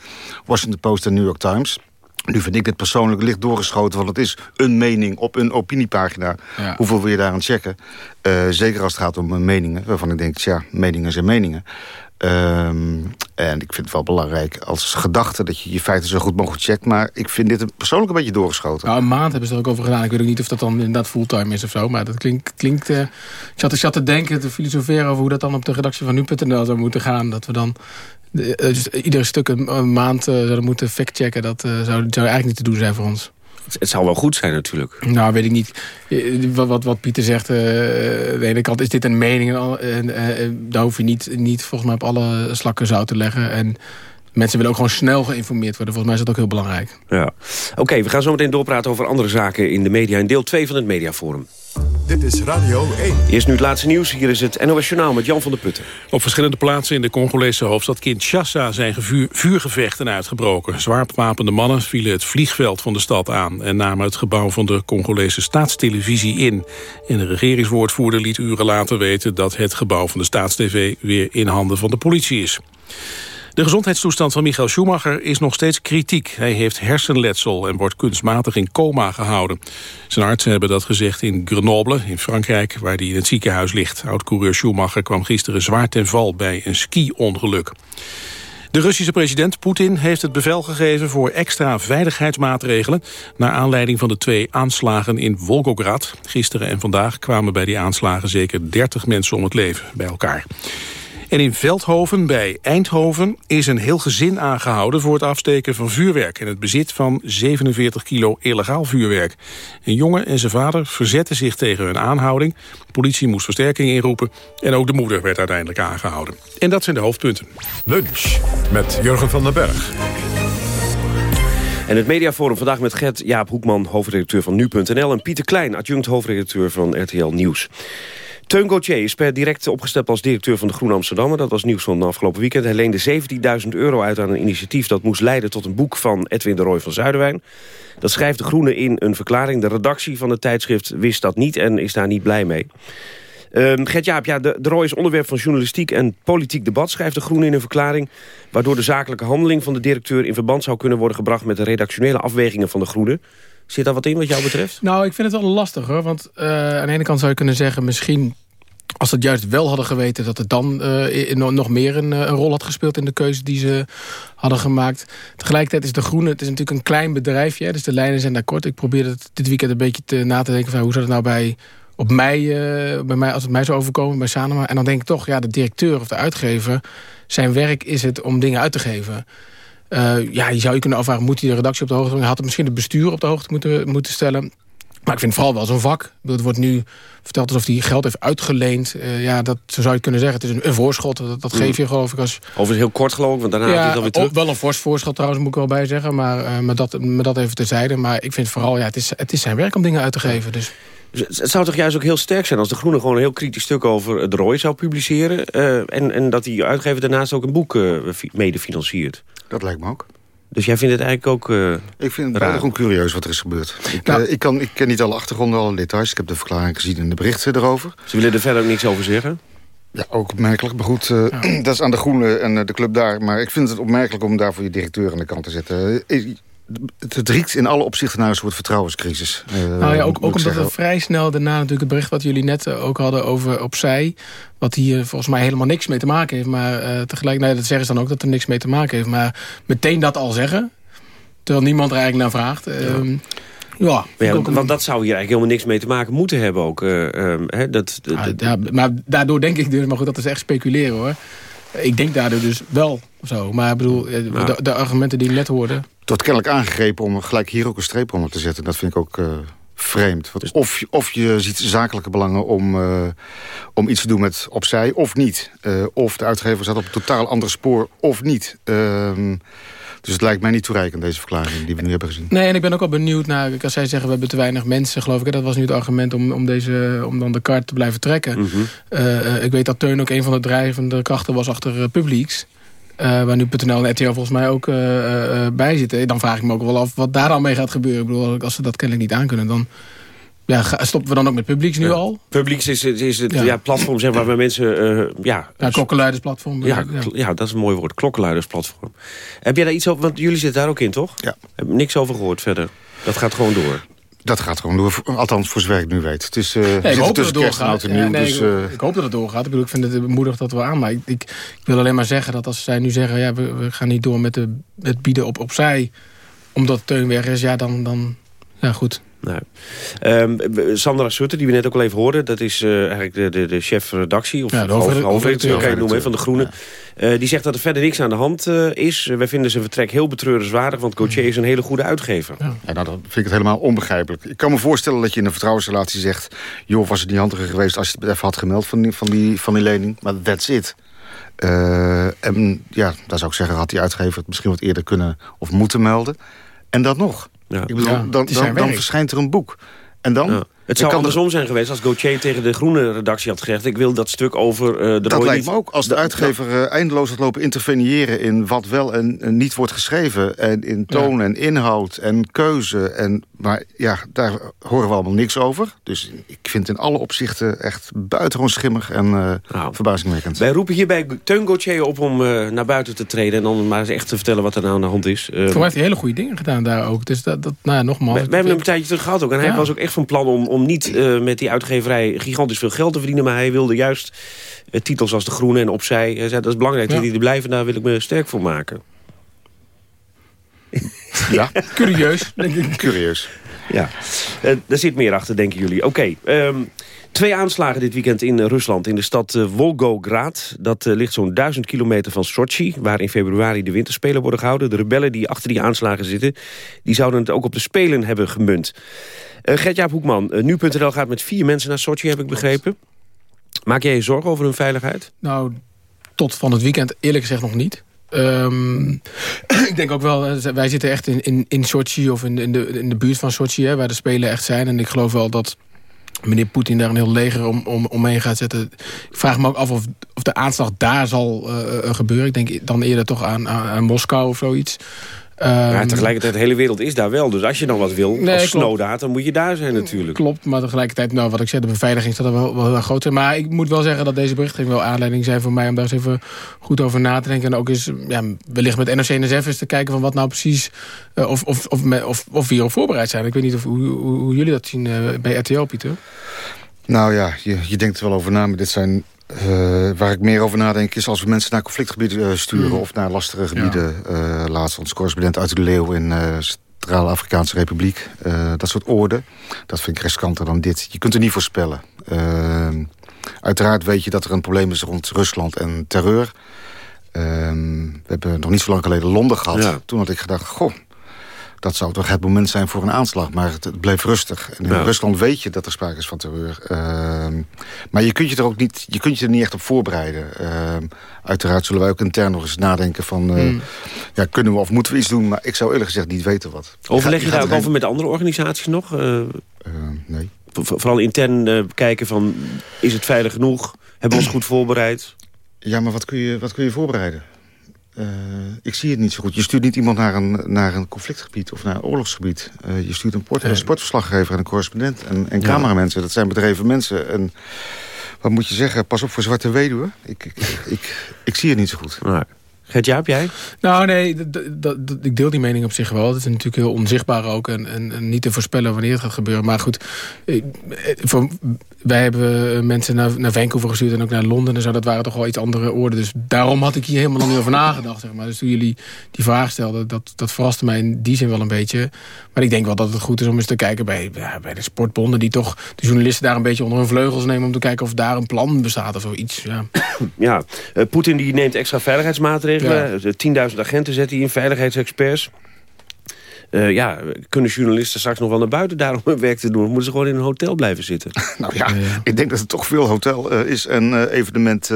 Washington Post en New York Times. Nu vind ik dit persoonlijk licht doorgeschoten... want het is een mening op een opiniepagina. Ja. Hoeveel wil je daar aan checken? Uh, zeker als het gaat om meningen. Waarvan ik denk, ja, meningen zijn meningen. Um, en ik vind het wel belangrijk als gedachte dat je je feiten zo goed mogelijk checkt. Maar ik vind dit persoonlijk een beetje doorgeschoten. Nou, een maand hebben ze er ook over gedaan. Ik weet ook niet of dat dan inderdaad fulltime is of zo. Maar dat klinkt... klinkt uh, ik, zat, ik te denken, te filosoferen over hoe dat dan op de redactie van nu.nl zou moeten gaan. Dat we dan uh, dus iedere stuk een, maand zouden moeten factchecken. Dat zou eigenlijk niet te doen zijn voor ons. Het zou wel goed zijn natuurlijk. Nou, weet ik niet. Wat, wat, wat Pieter zegt, uh, de ene kant is dit een mening. En, uh, daar hoef je niet, niet volgens mij op alle slakken zout te leggen. En mensen willen ook gewoon snel geïnformeerd worden. Volgens mij is dat ook heel belangrijk. Ja. Oké, we gaan zo meteen doorpraten over andere zaken in de media. In deel 2 van het Mediaforum. Dit is Radio 1. Eerst nu het laatste nieuws. Hier is het NOS Journaal met Jan van der Putten. Op verschillende plaatsen in de Congolese hoofdstad Kinshasa... zijn vuur, vuurgevechten uitgebroken. Zwaar bewapende mannen vielen het vliegveld van de stad aan... en namen het gebouw van de Congolese staatstelevisie in. En de regeringswoordvoerder liet uren later weten... dat het gebouw van de staatstv weer in handen van de politie is. De gezondheidstoestand van Michael Schumacher is nog steeds kritiek. Hij heeft hersenletsel en wordt kunstmatig in coma gehouden. Zijn artsen hebben dat gezegd in Grenoble, in Frankrijk... waar hij in het ziekenhuis ligt. Oud-coureur Schumacher kwam gisteren zwaar ten val bij een ski-ongeluk. De Russische president Poetin heeft het bevel gegeven voor extra veiligheidsmaatregelen... naar aanleiding van de twee aanslagen in Volgograd. Gisteren en vandaag kwamen bij die aanslagen zeker 30 mensen om het leven bij elkaar. En in Veldhoven bij Eindhoven is een heel gezin aangehouden... voor het afsteken van vuurwerk en het bezit van 47 kilo illegaal vuurwerk. Een jongen en zijn vader verzetten zich tegen hun aanhouding. De politie moest versterking inroepen en ook de moeder werd uiteindelijk aangehouden. En dat zijn de hoofdpunten. Lunch met Jurgen van den Berg. En het mediaforum vandaag met Gert Jaap Hoekman, hoofdredacteur van Nu.nl... en Pieter Klein, adjunct hoofdredacteur van RTL Nieuws. Teun Gauthier is per direct opgesteld als directeur van de Groene Amsterdammer. Dat was nieuws van afgelopen weekend. Hij leende 17.000 euro uit aan een initiatief dat moest leiden tot een boek van Edwin de Roy van Zuiderwijn. Dat schrijft de Groene in een verklaring. De redactie van het tijdschrift wist dat niet en is daar niet blij mee. Um, Gert-Jaap, ja, de, de Roy is onderwerp van journalistiek en politiek debat... schrijft de Groene in een verklaring... waardoor de zakelijke handeling van de directeur... in verband zou kunnen worden gebracht met de redactionele afwegingen van de Groene. Zit daar wat in wat jou betreft? Nou, ik vind het wel lastig hoor. Want uh, aan de ene kant zou je kunnen zeggen... misschien als ze het juist wel hadden geweten... dat het dan uh, nog meer een, een, rol had gespeeld in de keuze die ze hadden gemaakt. Tegelijkertijd is De Groene, het is natuurlijk een klein bedrijfje. Dus de lijnen zijn daar kort. Ik probeerde het dit weekend een beetje te, na te denken... van hoe zou het nou bij, op mij, bij mij, als het mij zou overkomen bij Sanoma. En dan denk ik toch, ja, de directeur of de uitgever... zijn werk is het om dingen uit te geven... Uh, ja, je zou je kunnen afvragen, moet hij de redactie op de hoogte brengen? Had het misschien het bestuur op de hoogte moeten, moeten stellen? Maar ik vind vooral wel zo'n vak. Het wordt nu verteld alsof hij geld heeft uitgeleend. Uh, ja, dat zo zou je kunnen zeggen. Het is een, een voorschot. Dat, dat geef je geloof ik als... Over heel kort geloof ik, want daarna ja, gaat het alweer terug. Wel een fors voorschot trouwens, moet ik wel bij zeggen. Maar, uh, maar, dat, maar dat even terzijde. Maar ik vind vooral, ja, het is, het is zijn werk om dingen uit te geven. Dus... Het zou toch juist ook heel sterk zijn als de Groene gewoon een heel kritisch stuk over de Roy zou publiceren. Uh, en, en dat die uitgever daarnaast ook een boek uh, mede financiert. Dat lijkt me ook. Dus jij vindt het eigenlijk ook uh, Ik vind het gewoon curieus wat er is gebeurd. Ik, nou, ik, kan, ik ken niet alle achtergronden, alle details. Ik heb de verklaring gezien in de berichten erover. Ze willen er verder ook niks over zeggen? Ja, ook opmerkelijk. Maar goed, uh, ja. dat is aan de Groene en de club daar. Maar ik vind het opmerkelijk om daar voor je directeur aan de kant te zetten het, riekt in alle opzichten naar een soort vertrouwenscrisis. Uh, nou ja, ook, ook omdat we vrij snel daarna natuurlijk het bericht wat jullie net eh, ook hadden over opzij. Wat hier volgens mij helemaal niks mee te maken heeft. Maar uh, tegelijk, nee, dat zeggen ze dan ook dat er niks mee te maken heeft. Maar meteen dat al zeggen, terwijl niemand er eigenlijk naar vraagt. Ja. Uh, ja, ja want dat zou hier eigenlijk helemaal niks mee te maken moeten hebben ook. Uh, hè, dat, ja, ja, maar daardoor denk ik dus, maar goed, dat is echt speculeren hoor. Ik denk daardoor dus wel zo. Maar ik bedoel, de, de argumenten die ik net hoorde... Het wordt kennelijk aangegrepen om gelijk hier ook een streep onder te zetten. Dat vind ik ook uh, vreemd. Want of, of je ziet zakelijke belangen om, uh, om iets te doen met opzij, of niet. Uh, of de uitgever staat op een totaal ander spoor, of niet. Dus het lijkt mij niet toereikend, deze verklaring die we nu hebben gezien. Nee, en ik ben ook al benieuwd naar... Als zij zeggen, we hebben te weinig mensen, geloof ik. Dat was nu het argument om, om, deze, om dan de kaart te blijven trekken. Mm -hmm. uh, ik weet dat Teun ook een van de drijvende krachten was achter uh, Publieks. Uh, waar nu .nl en RTL volgens mij ook uh, bij zitten. Dan vraag ik me ook wel af wat daar dan mee gaat gebeuren. Ik bedoel, als ze dat kennelijk niet aankunnen, dan... Ja, stoppen we dan ook met Publieks nu al? Publieks is, is het ja. platform zeg, waar mensen... ja, ja, klokkenluidersplatform. Ja, ja. ja, dat is een mooi woord. Klokkenluidersplatform. Heb jij daar iets over? Want jullie zitten daar ook in, toch? Ja. Heb niks over gehoord verder? Dat gaat gewoon door? Dat gaat gewoon door, althans voor zover ik nu weet. Het is, uh, nee, ik hoop dat het doorgaat. Ja, nee, dus, uh... ik, hoop dat het doorgaat. Ik, bedoel, ik vind het bemoedigd dat we aan. Maar ik, ik, ik, wil alleen maar zeggen dat als zij nu zeggen... Ja, we, we gaan niet door met de, het bieden op, opzij... omdat Teun weg is, ja, dan, dan ja, goed. Nou, um, Sandra Sutter, die we net ook al even hoorden... dat is uh, eigenlijk de, de, de chef-redactie, of ja, de hoofdredacteur kan je noemen, van De Groene. Ja. Uh, die zegt dat er verder niks aan de hand uh, is. wij vinden zijn vertrek heel betreurenswaardig... want Gauthier is een hele goede uitgever. Ja. ja. nou, dan vind ik het helemaal onbegrijpelijk. Ik kan me voorstellen dat je in een vertrouwensrelatie zegt... joh, was het niet handiger geweest als je het even had gemeld van die, van die, van die lening. Maar that's it. en ja, daar zou ik zeggen, had die uitgever het misschien wat eerder kunnen of moeten melden. En dat nog. Ja. Ik bedoel, ja, dan, dan, dan, verschijnt er een boek. En dan... Het zou andersom zijn geweest als Gauthier tegen de groene redactie had gezegd... ik wil dat stuk over uh, de Dat lijkt me ook. Als de uitgever uh, eindeloos had lopen interveneren... in wat wel en, en, niet wordt geschreven... en in toon en inhoud en keuze. En, maar ja, daar horen we allemaal niks over. Dus ik vind in alle opzichten echt buitengewoon schimmig... en uh, nou, verbazingwekkend. Wij roepen hier bij Teun Gauthier op om naar buiten te treden... en dan maar eens echt te vertellen wat er nou aan de hand is. Voor mij heeft hij hele goede dingen gedaan daar ook. Dus dat, dat nou ja, nogmaals... We, we hebben hem een tijdje terug gehad ook. En hij was ook echt van plan om om niet uh, met die uitgeverij gigantisch veel geld te verdienen... maar hij wilde juist uh, titels als De Groene en Opzij. Hij zei, dat is belangrijk ja. dat die er blijven, daar wil ik me sterk voor maken. Ja, curieus. Denk ik. Curieus. Ja, uh, daar zit meer achter, denken jullie. Oké, okay, um, Twee aanslagen dit weekend in Rusland, in de stad Volgograd. Dat ligt zo'n duizend kilometer van Sochi, waar in februari de winterspelen worden gehouden. De rebellen die achter die aanslagen zitten, die zouden het ook op de Spelen hebben gemunt. Uh, Gert-Jaap Hoekman, Nu.nl gaat met vier mensen naar Sochi, heb ik begrepen. Maak jij je zorgen over hun veiligheid? Nou, tot van het weekend eerlijk gezegd nog niet. Um, ik denk ook wel, wij zitten echt in, in, in Sochi of in, in, de, in de buurt van Sochi... Hè, waar de Spelen echt zijn. En ik geloof wel dat meneer Poetin daar een heel leger om, om, omheen gaat zetten. Ik vraag me ook af of, of de aanslag daar zal uh, gebeuren. Ik denk dan eerder toch aan, aan, aan Moskou of zoiets. Um, maar tegelijkertijd, de hele wereld is daar wel. Dus als je dan wat wil, nee, als snowdata, dan moet je daar zijn natuurlijk. Klopt, maar tegelijkertijd, nou, wat ik zei, de beveiliging staat er wel, wel heel groot zijn. Maar ik moet wel zeggen dat deze berichtgeving wel aanleiding zijn voor mij... om daar eens even goed over na te denken. En ook eens, ja, wellicht met NOC-NSF eens te kijken van wat nou precies... Uh, of, of, of, of, of we hierop voorbereid zijn. Ik weet niet of, hoe, hoe, hoe jullie dat zien uh, bij RTL, Pieter. Nou ja, je, je denkt er wel over na, maar dit zijn uh, waar ik meer over nadenk is als we mensen naar conflictgebieden uh, sturen... Mm. of naar lastige gebieden. Ja. Uh, laatst ons correspondent uit de Leeuw in Centraal-Afrikaanse Republiek. dat soort oorden. Dat vind ik riskanter dan dit. Je kunt er niet voorspellen. uiteraard weet je dat er een probleem is rond Rusland en terreur. we hebben nog niet zo lang geleden Londen gehad. Ja. Toen had ik gedacht, goh, dat zou toch het moment zijn voor een aanslag. Maar het, het bleef rustig. En in ja. Rusland weet je dat er sprake is van terreur. Uh, maar je kunt je er ook niet, je kunt je er niet echt op voorbereiden. Uh, uiteraard zullen wij ook intern nog eens nadenken van... Uh, mm. ja, kunnen we of moeten we iets doen? Maar ik zou eerlijk gezegd niet weten wat. Overleg je, daar ook over met andere organisaties nog? Eh, nee. Vooral intern kijken van, is het veilig genoeg? Hebben we ons goed voorbereid? Ja, maar wat kun je, wat kun je voorbereiden? Uh, ik zie het niet zo goed. Je stuurt niet iemand naar een, naar een conflictgebied of naar een oorlogsgebied. Uh, je stuurt een, port, een sportverslaggever en een correspondent en, en ja. cameramensen. Dat zijn bedreven mensen. En wat moet je zeggen? Pas op voor zwarte weduwen. Ik, ik, ik, ik, zie het niet zo goed. Gert-Jaap, jij? Nou, nee, ik deel die mening op zich wel. Het is natuurlijk heel onzichtbaar ook en, en, en, niet te voorspellen wanneer het gaat gebeuren. Maar goed, voor, wij hebben mensen naar, naar Vancouver gestuurd en ook naar Londen en zo. Dat waren toch wel iets andere oorden. Dus daarom had ik hier helemaal nog niet over nagedacht. Zeg maar. Dus toen jullie die vraag stelden, dat, dat verraste mij in die zin wel een beetje. Maar ik denk wel dat het goed is om eens te kijken bij, ja, bij de sportbonden... die toch de journalisten daar een beetje onder hun vleugels nemen... om te kijken of daar een plan bestaat of zoiets. Ja, ja uh, Poetin die neemt extra veiligheidsmaatregelen. Ja. 10.000 agenten zet hij in, veiligheidsexperts. Eh, ja, kunnen journalisten straks nog wel naar buiten daarom hun werk te doen? Of moeten ze gewoon in een hotel blijven zitten? nou ja, ik denk dat er toch veel hotel eh, is en uh, evenement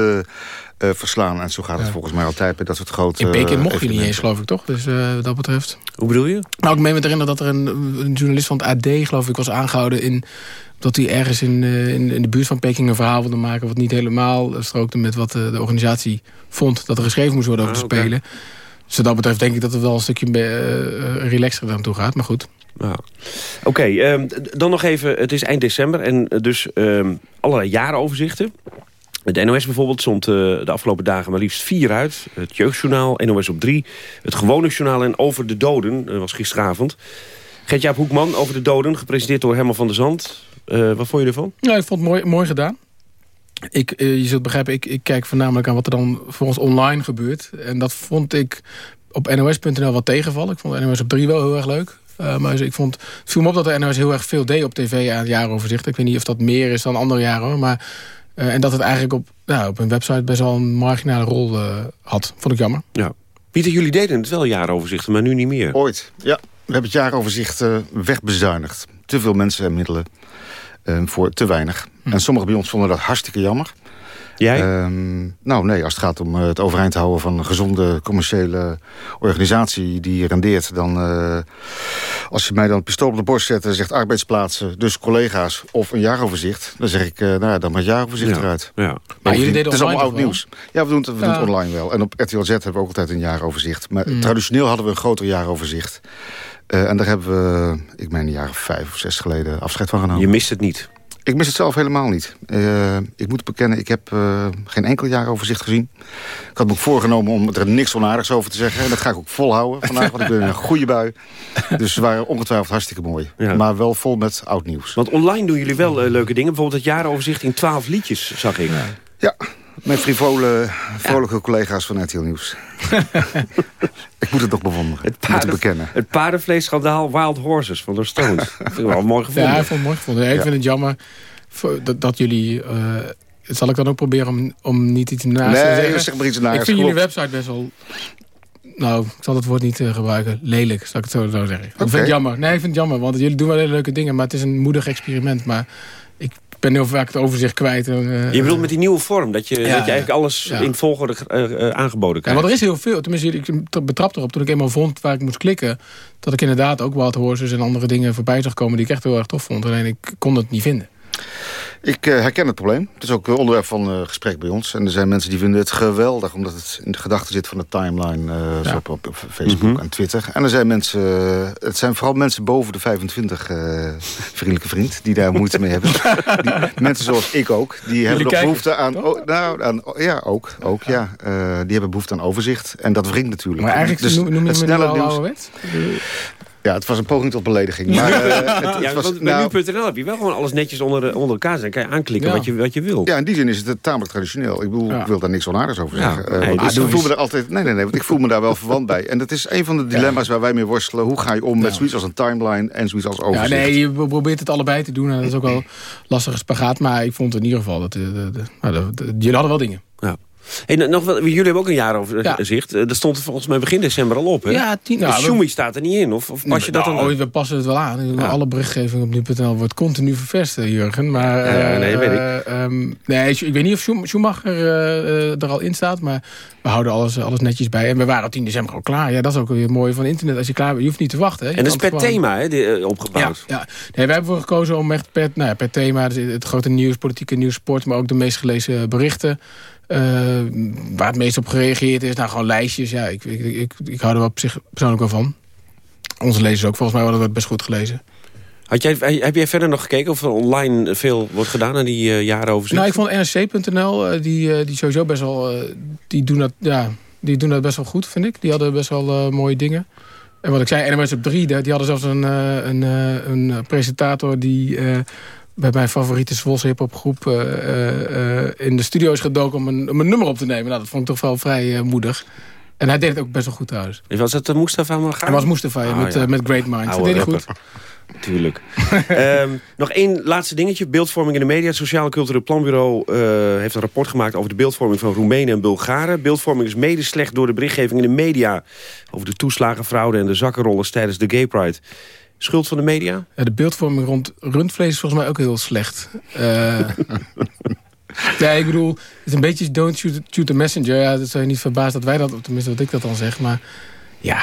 verslaan. En zo gaat het volgens mij altijd bij dat soort grote In Peking mocht je niet eens, geloof ik, toch? Dus wat dat betreft. Hoe bedoel je? Nou, ik meen me te herinneren dat er een, een journalist van het AD, geloof ik, was aangehouden in dat hij ergens in, in, in, de buurt van Peking een verhaal wilde maken... wat niet helemaal strookte met wat de, de organisatie vond... dat er geschreven moest worden over de ah, Spelen. Dus wat dat betreft denk ik dat het wel een stukje uh, relaxer aan toe gaat. Maar goed. Nou, Oké, ehm, dan nog even. Het is eind december en dus um, allerlei jarenoverzichten. De NOS bijvoorbeeld stond uh, de afgelopen dagen maar liefst vier uit. Het Jeugdjournaal, NOS op drie. Het Gewone Journaal en Over de Doden. Dat was gisteravond. Gert-Jaap Hoekman, Over de Doden. Gepresenteerd door Herman van der Zand. Uh, wat vond je ervan? Ja, ik vond het mooi, mooi gedaan. Ik, je zult begrijpen, ik, ik kijk voornamelijk aan wat er dan voor ons online gebeurt. En dat vond ik op nos.nl wat tegenvallen. Ik vond NOS op 3 wel heel erg leuk. Maar ik vond, het viel me op dat de NOS heel erg veel deed op tv aan het jaaroverzicht. Ik weet niet of dat meer is dan andere jaren. Hoor, maar, uh, en dat het eigenlijk op, nou, op hun website best wel een marginale rol uh, had. Vond ik jammer. Ja. Pieter, jullie deden het wel jaaroverzichten, maar nu niet meer. Ooit, ja. We hebben het jaaroverzicht wegbezuinigd. Te veel mensen en middelen voor te weinig. Hm. En sommigen bij ons vonden dat hartstikke jammer. Jij? Ehm, nou nee, als het gaat om eh, het overeind houden van een gezonde commerciële organisatie die rendeert, dan uh, als je mij dan het pistool op de borst zet en zegt arbeidsplaatsen, dus collega's of een jaaroverzicht, dan zeg ik, uh, nou ja, dan maar het jaaroverzicht eruit. Ja. Maar jullie deden Het is allemaal oud nieuws. Ja, we doen het, we doen het online wel. En op RTL Z hebben we ook altijd een jaaroverzicht. Maar mm. traditioneel hadden we een groter jaaroverzicht. Uh, en daar hebben we, ik meen een jaar of vijf of zes geleden afscheid van genomen. Je mist het niet? Ik mis het zelf helemaal niet. Uh, ik moet bekennen, ik heb uh, geen enkel jaaroverzicht gezien. Ik had me ook voorgenomen om er niks onaardigs over te zeggen. En dat ga ik ook volhouden vandaag, want ik ben in een goede bui. Dus ze waren ongetwijfeld hartstikke mooi. Ja. Maar wel vol met oud nieuws. Want online doen jullie wel uh, leuke dingen. Bijvoorbeeld het jaaroverzicht in twaalf liedjes, zag ik. Ja mijn frivole, vrolijke ja. collega's van RTL Nieuws. ik moet het nog bewonderen. Het, paarden, bekennen. het paardenvleesschandaal Wild Horses van de Stones. dat vind ik wel mooi gevonden. Ja, ik vond het mooi gevonden. ik vind het jammer dat, dat jullie... Uh, zal ik dan ook proberen om, om niet iets naast nee, te zeggen? Zeg maar iets naast, ik vind jullie website best wel... Nou, ik zal het woord niet uh, gebruiken. Lelijk, zal ik het zo, zo zeggen. Okay. Ik vind het jammer. Nee, ik vind het jammer. Want jullie doen wel hele leuke dingen. Maar het is een moedig experiment. Maar ben heel vaak het overzicht kwijt. Uh, je bedoelt met die nieuwe vorm? Dat je, ja, dat je eigenlijk alles ja. in volgorde uh, aangeboden krijgt? Ja, er is heel veel. Tenminste, ik betrap erop toen ik eenmaal vond waar ik moest klikken. Dat ik inderdaad ook Wild Horses en andere dingen voorbij zag komen... die ik echt heel erg tof vond. Alleen ik kon het niet vinden. Ik uh, herken het probleem. Het is ook onderwerp van uh, gesprek bij ons. En er zijn mensen die vinden het geweldig... omdat het in de gedachten zit van de timeline... Uh, ja. op, op, Facebook mm -hmm. en Twitter. En er zijn mensen... het zijn vooral mensen boven de 25, vriendelijke vriend... die daar moeite mee hebben. Die, mensen zoals ik ook. Die hebben nog behoefte aan... Oh, nou, aan, ja, ook. ook ja. die hebben behoefte aan overzicht. En dat wringt natuurlijk. Maar eigenlijk dus, noem, noem je het snelle nieuws. Ja, het was een poging tot belediging. Maar, uh, het, het ja, was, bij nou, nu.nl heb je wel gewoon alles netjes onder, onder elkaar zijn. Dan kan je aanklikken ja. wat, je, wat je wil. Ja, in die zin is het tamelijk traditioneel. Ik, bedoel, ja. ik wil daar niks onaardigs over zeggen. Ja, nee, dus ik voel me daar altijd, nee, nee, nee, want ik voel me daar wel verwant bij. En dat is een van de dilemma's waar wij mee worstelen. Hoe ga je om met zoiets als een timeline en zoiets als overzicht? Ja, nee, je probeert het allebei te doen. En dat is ook wel lastig spagaat. Maar ik vond in ieder geval dat de, nou, jullie hadden wel dingen. Ja. Hey, nog wel, jullie hebben ook een jaaroverzicht. Ja. Dat stond er volgens mij begin december al op. Hè? Ja, tien, nou, Schumi staat er niet in. Of, of pas je dat nou, dan... We passen het wel aan. Ja. Alle berichtgeving op nu.nl wordt continu ververst, Jurgen. Maar, ja, nee, weet ik. Uh, um, nee, ik weet niet of Schumacher uh, er al in staat. Maar we houden alles, alles netjes bij. En we waren op 10 december al klaar. Ja, dat is ook weer mooi van internet. Als je klaar bent, je hoeft niet te wachten. Hè. en dat is per thema hè, die, opgebouwd. Ja, ja. Nee, wij hebben ervoor gekozen om echt per, nou, per thema... het grote nieuws, politieke nieuws, sport... maar ook de meest gelezen berichten... Uh, waar het meest op gereageerd is, nou gewoon lijstjes. Ja, ik, ik, ik, ik hou er op zich persoonlijk wel van. Onze lezers ook, volgens mij hadden we het best goed gelezen. Had jij, heb jij verder nog gekeken of er online veel wordt gedaan aan die uh, jaren overzicht? Nou, ik vond NRC.nl, uh, die, uh, die sowieso best wel, die, doen dat, ja, die doen dat best wel goed, vind ik. Die hadden best wel mooie dingen. En wat ik zei, NMS op 3, die hadden zelfs een, een, een presentator die bij mijn favoriete Zwolse hip-hop groep uh, uh, in de studio is gedoken om een, om een nummer op te nemen. Nou, dat vond ik toch wel vrij moedig. En hij deed het ook best wel goed trouwens. Was het Mustafa Morgan? Hij was Mustafa, oh, met, ja. met Great Minds. Dat deed hij goed. Tuurlijk. Ehm, nog één laatste dingetje. Beeldvorming in de media. Het Sociaal en Cultureel Planbureau heeft een rapport gemaakt... over de beeldvorming van Roemenen en Bulgaren. Beeldvorming is mede slecht door de berichtgeving in de media... over de toeslagenfraude en de zakkenrollers tijdens de Gay Pride. Schuld van de media? De beeldvorming rond rundvlees is volgens mij ook heel slecht. Uh, ja, ik bedoel, het is een beetje don't shoot, shoot the messenger. Ja, dat zou je niet verbaasd dat wij dat, tenminste dat ik dat dan zeg. Maar ja,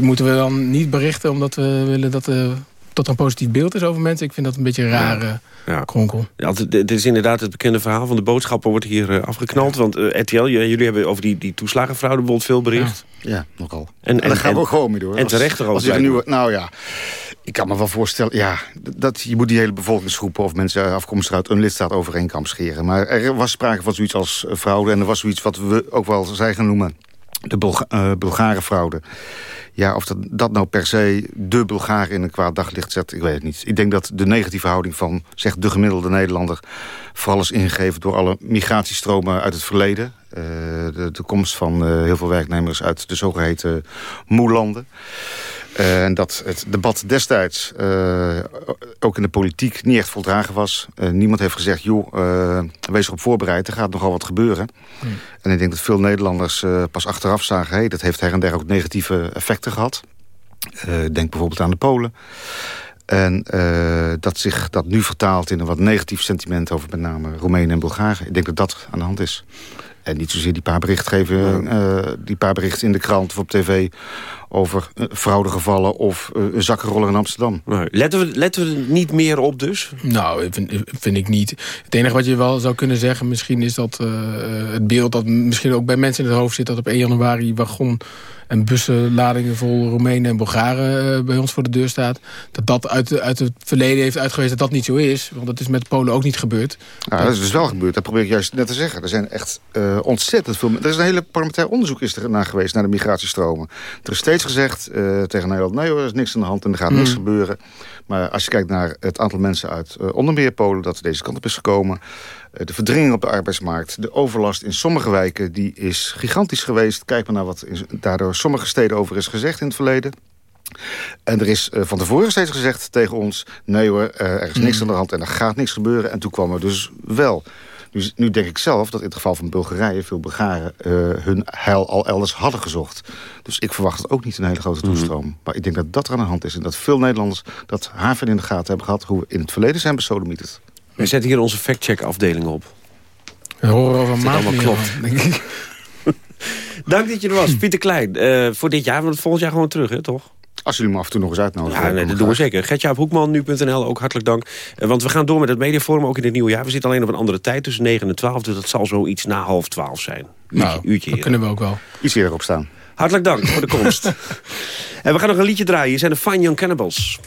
moeten we dan niet berichten omdat we willen dat... Uh, tot een positief beeld is over mensen. Ik vind dat een beetje een rare ja. kronkel. Ja, dit is inderdaad het bekende verhaal van de boodschappen wordt hier uh, afgeknald. Want uh, RTL, jullie hebben over die, die toeslagenfraude bijvoorbeeld veel bericht. Ja, nogal. En, en, daar gaan we ook gewoon mee door. En terecht er als nieuwe, Nou ja, ik kan me wel voorstellen... Ja, dat, je moet die hele bevolkingsgroepen of mensen afkomstig uit een lidstaat overeen kan scheren. Maar er was sprake van zoiets als fraude. En er was zoiets wat we ook wel zijn gaan noemen. De Bulga uh, Bulgarenfraude. Ja, of dat, dat nou per se de Bulgaar in een kwaad daglicht zet, ik weet het niet. Ik denk dat de negatieve houding van, zegt de gemiddelde Nederlander... vooral is ingegeven door alle migratiestromen uit het verleden. Uh, de, de, komst van uh, heel veel werknemers uit de zogeheten moelanden. Uh, en dat het debat destijds uh, ook in de politiek niet echt voldragen was. Uh, niemand heeft gezegd, joh, wees erop voorbereid, er gaat nogal wat gebeuren. Hmm. En ik denk dat veel Nederlanders pas achteraf zagen... Hey, dat heeft her en der ook negatieve effecten gehad. denk bijvoorbeeld aan de Polen. En dat zich dat nu vertaalt in een wat negatief sentiment... over met name Roemenen en Bulgaren. Ik denk dat dat aan de hand is. En niet zozeer die paar, berichtgeven, die paar berichten in de krant of op tv over uh, fraudegevallen of uh, een zakkenroller in Amsterdam. Nee. Letten, we, letten we niet meer op dus? Nou, vind, vind ik niet. Het enige wat je wel zou kunnen zeggen misschien is dat uh, het beeld... dat misschien ook bij mensen in het hoofd zit dat op 1 januari wagon en bussenladingen vol Roemenen en Bulgaren uh, bij ons voor de deur staat... dat dat uit, uit het verleden heeft uitgewezen dat dat niet zo is. Want dat is met Polen ook niet gebeurd. Ja, dat is dus wel gebeurd. Dat probeer ik juist net te zeggen. Er zijn echt uh, ontzettend veel... Er is een hele parlementair onderzoek is er naar geweest... naar de migratiestromen. Er is steeds gezegd uh, tegen Nederland... nee hoor, er is niks aan de hand en er gaat mm. niks gebeuren. Maar als je kijkt naar het aantal mensen uit onder meer Polen... dat deze kant op is gekomen... de verdringing op de arbeidsmarkt, de overlast in sommige wijken... die is gigantisch geweest. Kijk maar naar wat daardoor sommige steden over is gezegd in het verleden. En er is uh, van tevoren steeds gezegd tegen ons... nee hoor, uh, er is niks mm. aan de hand en er gaat niks gebeuren. En toen kwam er dus wel. Nu, nu denk ik zelf dat in het geval van Bulgarije... veel Bulgaren uh, hun heil al elders hadden gezocht. Dus ik verwacht het ook niet een hele grote mm. toestroom. Mm. Maar ik denk dat dat er aan de hand is. En dat veel Nederlanders dat haven in de gaten hebben gehad... hoe we in het verleden zijn besodemieterd. We zetten hier onze fact-check afdeling op. We horen over maand klopt. Dank dat je er was. Pieter Klein, uh, voor dit jaar, want volgend jaar gewoon terug, hè, toch? Als jullie me af en toe nog eens uitnodigen. Ja, nee, dat doen we zeker. Gertja op Hoekman, nu.nl, ook hartelijk dank. Uh, want we gaan door met het mediaforum, ook in het nieuwe jaar. We zitten alleen op een andere tijd, tussen 9 en 12. Dus dat zal zoiets na half 12 zijn. Uurtje, nou, uurtje dat kunnen we ook wel. Iets eerder op staan. Hartelijk dank voor de komst. en we gaan nog een liedje draaien. Hier zijn de Fine Young Cannibals.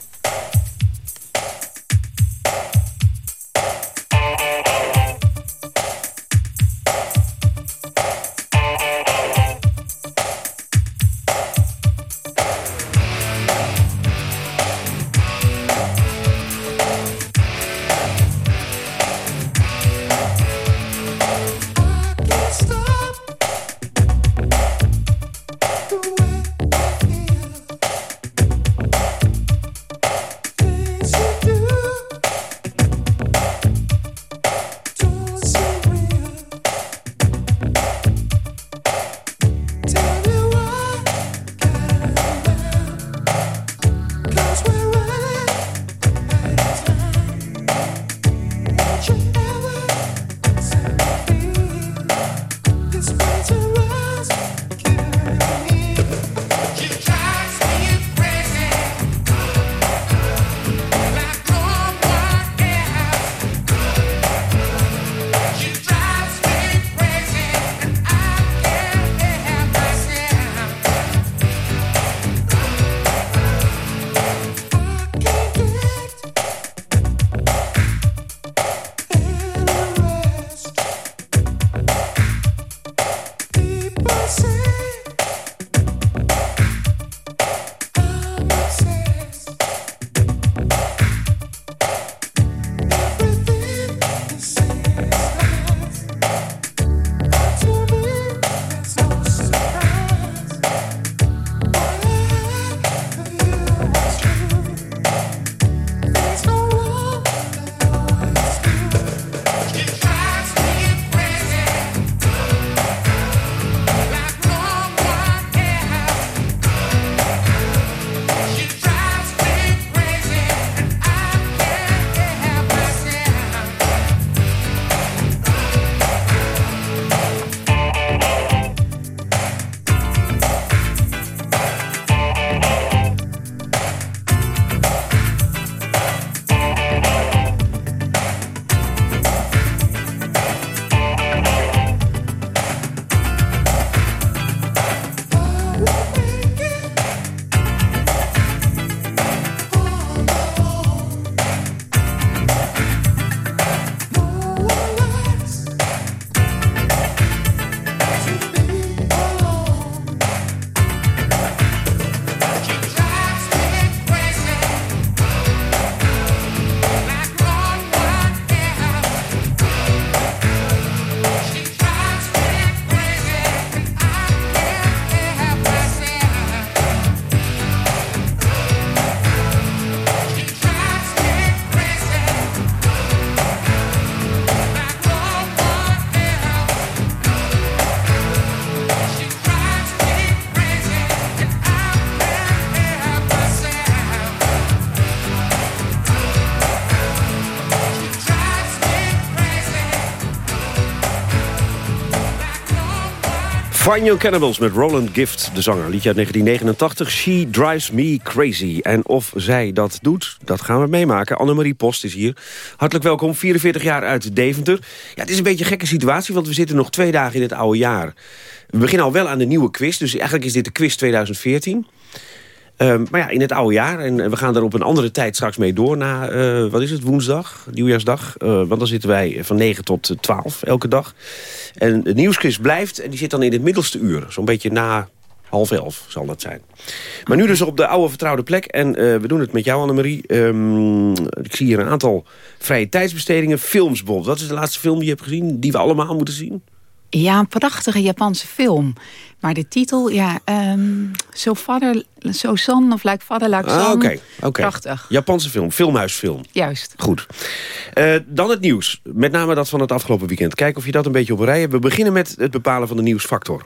Fine Cannibals met Roland Gift, de zanger. Liedje uit 1989, She Drives Me Crazy. En of zij dat doet, dat gaan we meemaken. Annemarie Post is hier. Hartelijk welkom, 44 jaar uit Deventer. Ja, het is een beetje een gekke situatie, want we zitten nog twee dagen in het oude jaar. We beginnen al wel aan de nieuwe quiz, dus eigenlijk is dit de quiz 2014. Ehm, maar ja, in het oude jaar. En we gaan er op een andere tijd straks mee door. Na, uh, wat is het, woensdag, nieuwjaarsdag. Uh, want dan zitten wij van 9 tot 12 elke dag. En de nieuwsquiz blijft. En die zit dan in het middelste uur. Zo'n beetje na half elf zal dat zijn. Maar nu dus op de oude vertrouwde plek. En we doen het met jou, Annemarie. Um, ik zie hier een aantal vrije tijdsbestedingen. Films, Bob. Wat is de laatste film die je hebt gezien? Die we allemaal moeten zien? Ja, een prachtige Japanse film. Maar de titel, ja, um, So Father, So Son of Like Father, Like Son. Ah, oké, okay, okay. Prachtig. Japanse film, filmhuisfilm. Juist. Goed. Uh, dan het nieuws. Met name dat van het afgelopen weekend. Kijken of je dat een beetje op een rij hebt. We beginnen met het bepalen van de nieuwsfactor.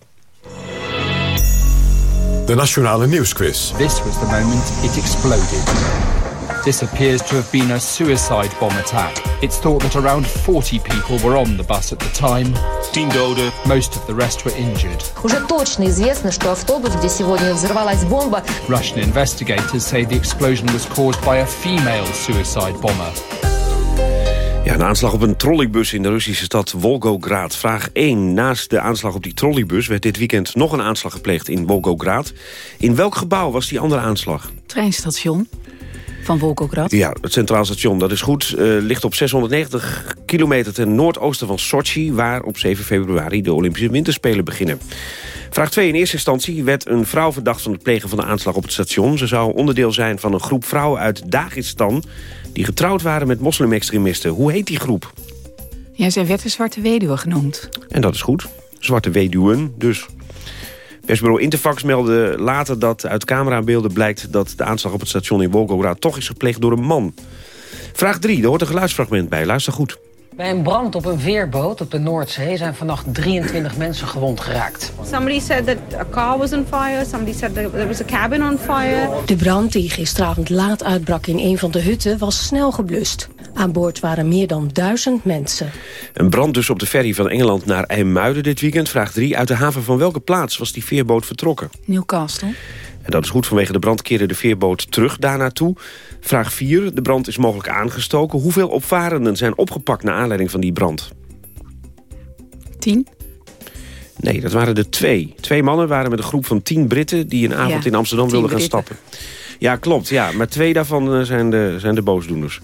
De Nationale Nieuwsquiz. This was the moment it exploded. This appears to have been a suicide bomb attack. It's thought that around 40 people were on the bus at the time. 10 doden. Most of the rest were injured. Уже точно известно, что автобус, где сегодня взорвалась бомба... Russian investigators say the explosion was caused by a female suicide bomber. Ja, een aanslag op een trolleybus in de Russische stad Volgograd. Vraag 1. Naast de aanslag op die trolleybus werd dit weekend nog een aanslag gepleegd in Volgograd. In welk gebouw was die andere aanslag? Treinstation van Volgograd? Ja, het Centraal Station, dat is goed. Uh, ligt op 690 kilometer ten noordoosten van Sochi... waar op 7 februari de Olympische Winterspelen beginnen. Vraag 2. In eerste instantie werd een vrouw verdacht van het plegen van de aanslag op het station. Ze zou onderdeel zijn van een groep vrouwen uit Dagestan... die getrouwd waren met moslimextremisten. Hoe heet die groep? Ja, zij werd de Zwarte Weduwe genoemd. En dat is goed. Zwarte Weduwen, dus... Persbureau Interfax meldde later dat uit camerabeelden blijkt... dat de aanslag op het station in Volgograd toch is gepleegd door een man. Vraag 3, er hoort een geluidsfragment bij. Luister goed. Bij een brand op een veerboot op de Noordzee zijn vannacht 23 mensen gewond geraakt. Somebody said that a car was on fire. Somebody said that there was a cabin on fire. De brand die gisteravond laat uitbrak in een van de hutten was snel geblust. Aan boord waren meer dan duizend mensen. Een brand dus op de ferry van Engeland naar IJmuiden dit weekend. Vraag 3. Uit de haven van welke plaats was die veerboot vertrokken? Newcastle. En dat is goed vanwege de brand keerde de veerboot terug daarnaartoe. Vraag 4. De brand is mogelijk aangestoken. Hoeveel opvarenden zijn opgepakt naar aanleiding van die brand? 10. Nee, dat waren er twee. Twee mannen waren met een groep van tien Britten... die een avond Ja, in Amsterdam wilden gaan Britten. stappen. Ja, klopt. Ja, maar twee daarvan eh, zijn de, zijn de boosdoeners.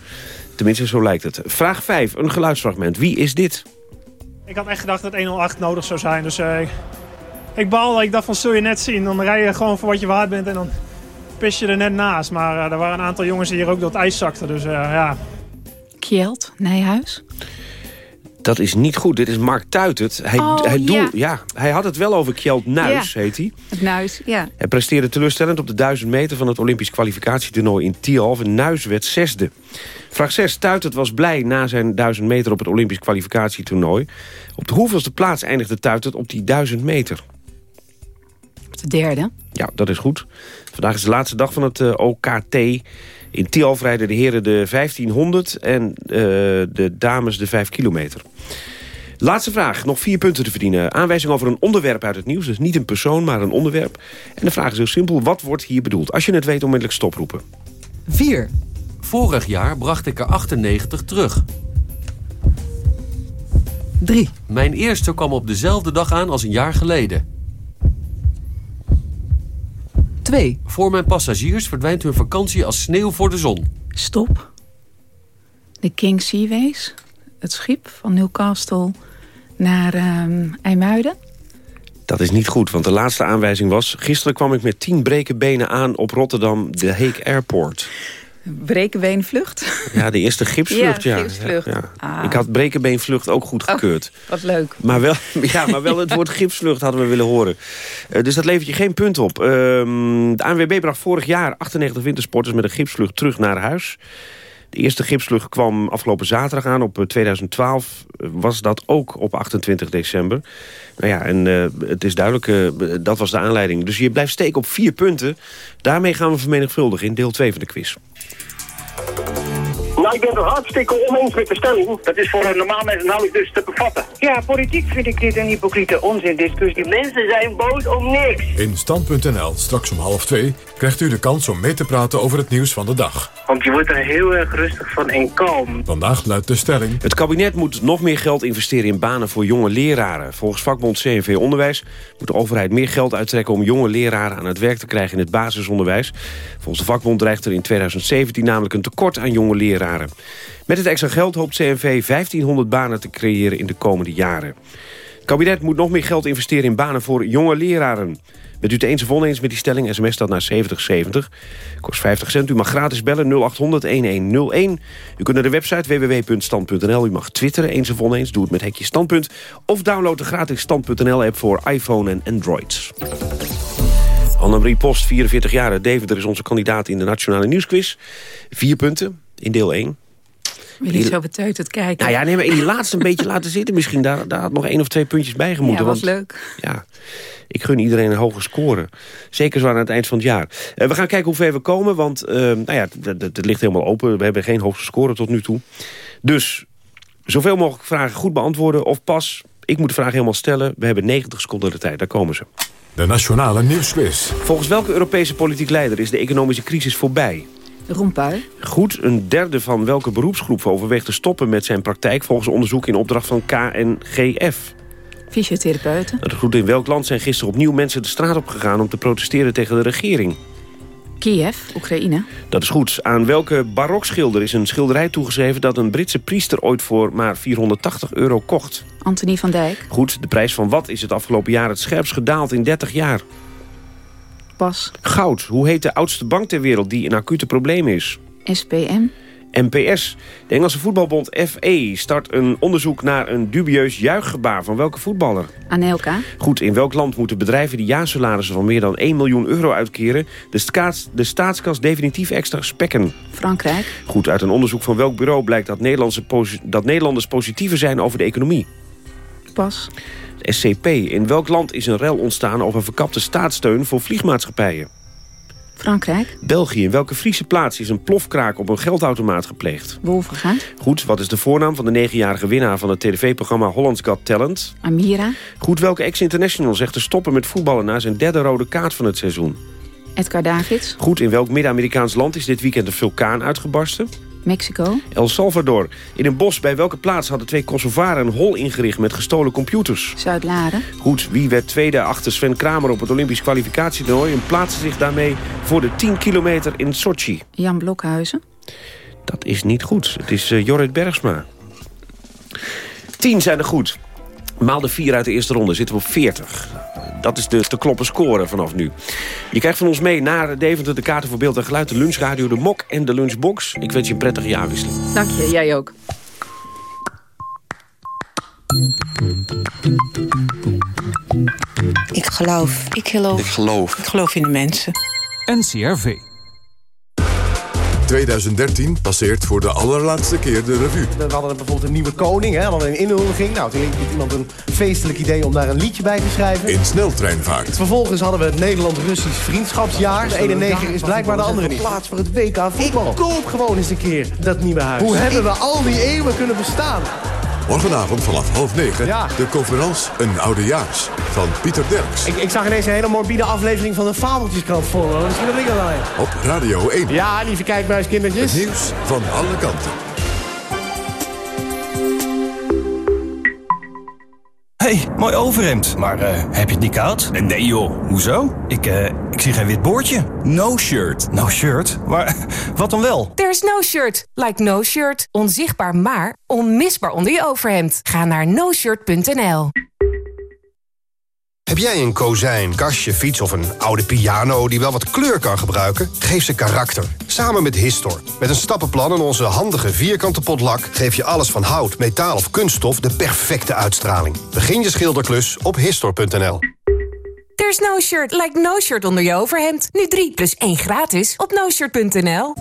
Tenminste, zo lijkt het. Vraag 5. Een geluidsfragment. Wie is dit? Ik had echt gedacht dat 108 nodig zou zijn. Dus eh, ik baalde. Ik dacht van, zul je net zien. Dan rij je gewoon voor wat je waard bent en dan pis je er net naast. Maar eh, er waren een aantal jongens die hier ook door het ijs zakten. Dus eh, ja, Kjeld, Nijhuis. Dat is niet goed. Dit is Mark Tuitert. Hij, Oh, hij, doel- ja. ja, hij had het wel over Kjeld Nuis, Ja. heet hij. Het Nuis, ja. Hij presteerde teleurstellend op de 1000 meter van het Olympisch kwalificatietoernooi in Tialf. En Nuis werd zesde. Vraag 6. Tuitert was blij na zijn 1000 meter op het Olympisch kwalificatietoernooi. Op de hoeveelste plaats eindigde Tuitert op die 1000 meter? Op de derde. Ja, dat is goed. Vandaag is de laatste dag van het eh, OKT. In Tialf rijden de heren de 1500 en eh, de dames de 5 kilometer. Laatste vraag, nog vier punten te verdienen. Aanwijzing over een onderwerp uit het nieuws. Dus niet een persoon, maar een onderwerp. En de vraag is heel simpel. Wat wordt hier bedoeld? Als je het weet, onmiddellijk stoproepen. 4. Vorig jaar bracht ik er 98 terug. 3. Mijn eerste kwam op dezelfde dag aan als een jaar geleden. 2. Voor mijn passagiers verdwijnt hun vakantie als sneeuw voor de zon. Stop. De King Seaways. Het schip van Newcastle naar ehm IJmuiden. Dat is niet goed, want de laatste aanwijzing was... gisteren kwam ik met tien breken benen aan op Rotterdam de Hague Airport. Brekenbeenvlucht. Ja, de eerste gipsvlucht, ja. Ja, gipsvlucht. Ja. Ah. Ik had brekenbeenvlucht ook goed gekeurd. Wat leuk. Maar wel, ja, maar wel het woord gipsvlucht hadden we willen horen. Eh, dus dat levert je geen punt op. Ehm, de ANWB bracht vorig jaar 98 wintersporters met een gipsvlucht terug naar huis. De eerste gipsvlucht kwam afgelopen zaterdag aan. Op eh, 2012 was dat ook op 28 december. Nou ja, en eh, het is duidelijk, eh, dat was de aanleiding. Dus je blijft steken op vier punten. Daarmee gaan we vermenigvuldigen in deel 2 van de quiz. Nou, ik ben het hartstikke oneens met de stelling. Dat is voor een normaal mens nauwelijks dus te bevatten. Ja, politiek vind ik dit een hypocriete onzindiscussie. Mensen zijn boos om niks. In Stand.nl, straks om half twee, krijgt u de kans om mee te praten over het nieuws van de dag. Want je wordt er heel erg rustig van en kalm. Vandaag luidt de stelling... Het kabinet moet nog meer geld investeren in banen voor jonge leraren. Volgens vakbond CNV Onderwijs moet de overheid meer geld uittrekken... om jonge leraren aan het werk te krijgen in het basisonderwijs. Volgens de vakbond dreigt er in 2017 namelijk een tekort aan jonge leraren. Met het extra geld hoopt CNV 1500 banen te creëren in de komende jaren. Het kabinet moet nog meer geld investeren in banen voor jonge leraren. Bent u het eens of oneens met die stelling? SMS dat naar 7070. Kost 50 cent. U mag gratis bellen 0800-1101. U kunt naar de website www.stand.nl. U mag twitteren eens of oneens. Doe het met hekje standpunt. Of download de gratis stand.nl-app voor iPhone en Android. Annemarie Post, 44 jaar. Deventer is onze kandidaat in de Nationale Nieuwsquiz. Vier punten in deel 1. Wil je zo beteuterd kijken? Nou ja, nee, maar in die laatste een beetje laten zitten misschien. Daar, daar had nog één of twee puntjes bij gemoeten. Ja, was want, leuk. Ja, ik gun iedereen een hoge score. Zeker zo aan het eind van het jaar. Eh, we gaan kijken hoe ver we komen, want eh, nou ja, het- het het ligt helemaal open. We hebben geen hoogste score tot nu toe. Dus zoveel mogelijk vragen goed beantwoorden of pas. Ik moet de vraag helemaal stellen. We hebben 90 seconden de tijd, daar komen ze. De Nationale Nieuwsquiz. Volgens welke Europese politiek leider is de economische crisis voorbij? Rompuy, Goed, een derde van welke beroepsgroep overweegt te stoppen met zijn praktijk... volgens onderzoek in opdracht van KNGF? fysiotherapeuten, Het goed, in welk land zijn gisteren opnieuw mensen de straat op gegaan... om te protesteren tegen de regering? Kiev, Oekraïne, Dat is goed. Aan welke barokschilder is een schilderij toegeschreven... dat een Britse priester ooit voor maar 480 euro kocht? Anthony van Dijk, Goed, de prijs van wat is het afgelopen jaar het scherpst gedaald in 30 jaar? Pas, Goud. Hoe heet de oudste bank ter wereld die in acute problemen is? SPM, NPS. De Engelse voetbalbond FE start een onderzoek naar een dubieus juichgebaar van welke voetballer? Anelka, Goed, in welk land moeten bedrijven die jaarsalarissen van meer dan 1 miljoen euro uitkeren... de, staats, de staatskas definitief extra spekken? Frankrijk, Goed, uit een onderzoek van welk bureau blijkt dat, Nederlandse dat Nederlanders positiever zijn over de economie? Pas, De SCP. In welk land is een rel ontstaan over verkapte staatssteun voor vliegmaatschappijen? Frankrijk, België. In welke Friese plaats is een plofkraak op een geldautomaat gepleegd? Wolverga, Goed, wat is de voornaam van de negenjarige winnaar van het tv-programma Holland's Got Talent? Amira, Goed, welke ex-international zegt te stoppen met voetballen na zijn derde rode kaart van het seizoen? Edgar Davids, Goed, in welk Midden-Amerikaans land is dit weekend een vulkaan uitgebarsten? Mexico, El Salvador. In een bos bij welke plaats hadden twee Kosovaren een hol ingericht met gestolen computers? Zuid-Laren, Goed, wie werd tweede achter Sven Kramer op het Olympisch kwalificatietoernooi... en plaatste zich daarmee voor de 10 kilometer in Sochi? Jan Blokhuizen, Dat is niet goed. Het is eh, Jorrit Bergsma. 10 zijn er goed. Maal de 4 uit de eerste ronde zitten we op 40. Dat is de te kloppen score vanaf nu. Je krijgt van ons mee naar Deventer de kaarten voor beeld en geluid... de lunchradio, de mok en de lunchbox. Ik wens je een prettige jaarwisseling. dank je, jij ook. Ik geloof. Ik geloof. Ik geloof. Ik geloof in de mensen. NCRV. 2013 passeert voor de allerlaatste keer de revue. We hadden bijvoorbeeld een nieuwe koning, hè, we hadden een inhuldiging. Nou, toen had iemand een feestelijk idee om daar een liedje bij te schrijven. In sneltreinvaart. Vervolgens hadden we het Nederland-Russisch vriendschapsjaar. De ene neger is blijkbaar de andere niet. Plaats voor het WK voetbal. Ik koop gewoon eens een keer dat nieuwe huis. Hoe hebben we al die eeuwen kunnen bestaan? Morgenavond vanaf half negen. Ja. De conferentie Een Oudejaars van Pieter Derks. Ik, ik zag ineens een hele morbide aflevering van de Fabeltjeskrant voor me. Misschien dat ik alleen. Op Radio 1. Ja, lieve kijkbuiskindertjes. Het nieuws van alle kanten. Hey, mooi overhemd. Maar eh, heb je het niet koud? Nee joh, hoezo? Ik, eh, ik zie geen wit boordje. No shirt. No shirt? Maar wat dan wel? There's no shirt. Like no shirt. Onzichtbaar maar onmisbaar onder je overhemd. Ga naar noshirt.nl. Heb jij een kozijn, kastje, fiets of een oude piano die wel wat kleur kan gebruiken? Geef ze karakter. Samen met Histor. Met een stappenplan en onze handige vierkante potlak... geef je alles van hout, metaal of kunststof de perfecte uitstraling. Begin je schilderklus op Histor.nl. There's no shirt. Like no shirt onder je overhemd. Nu 3 plus 1 gratis op noshirt.nl.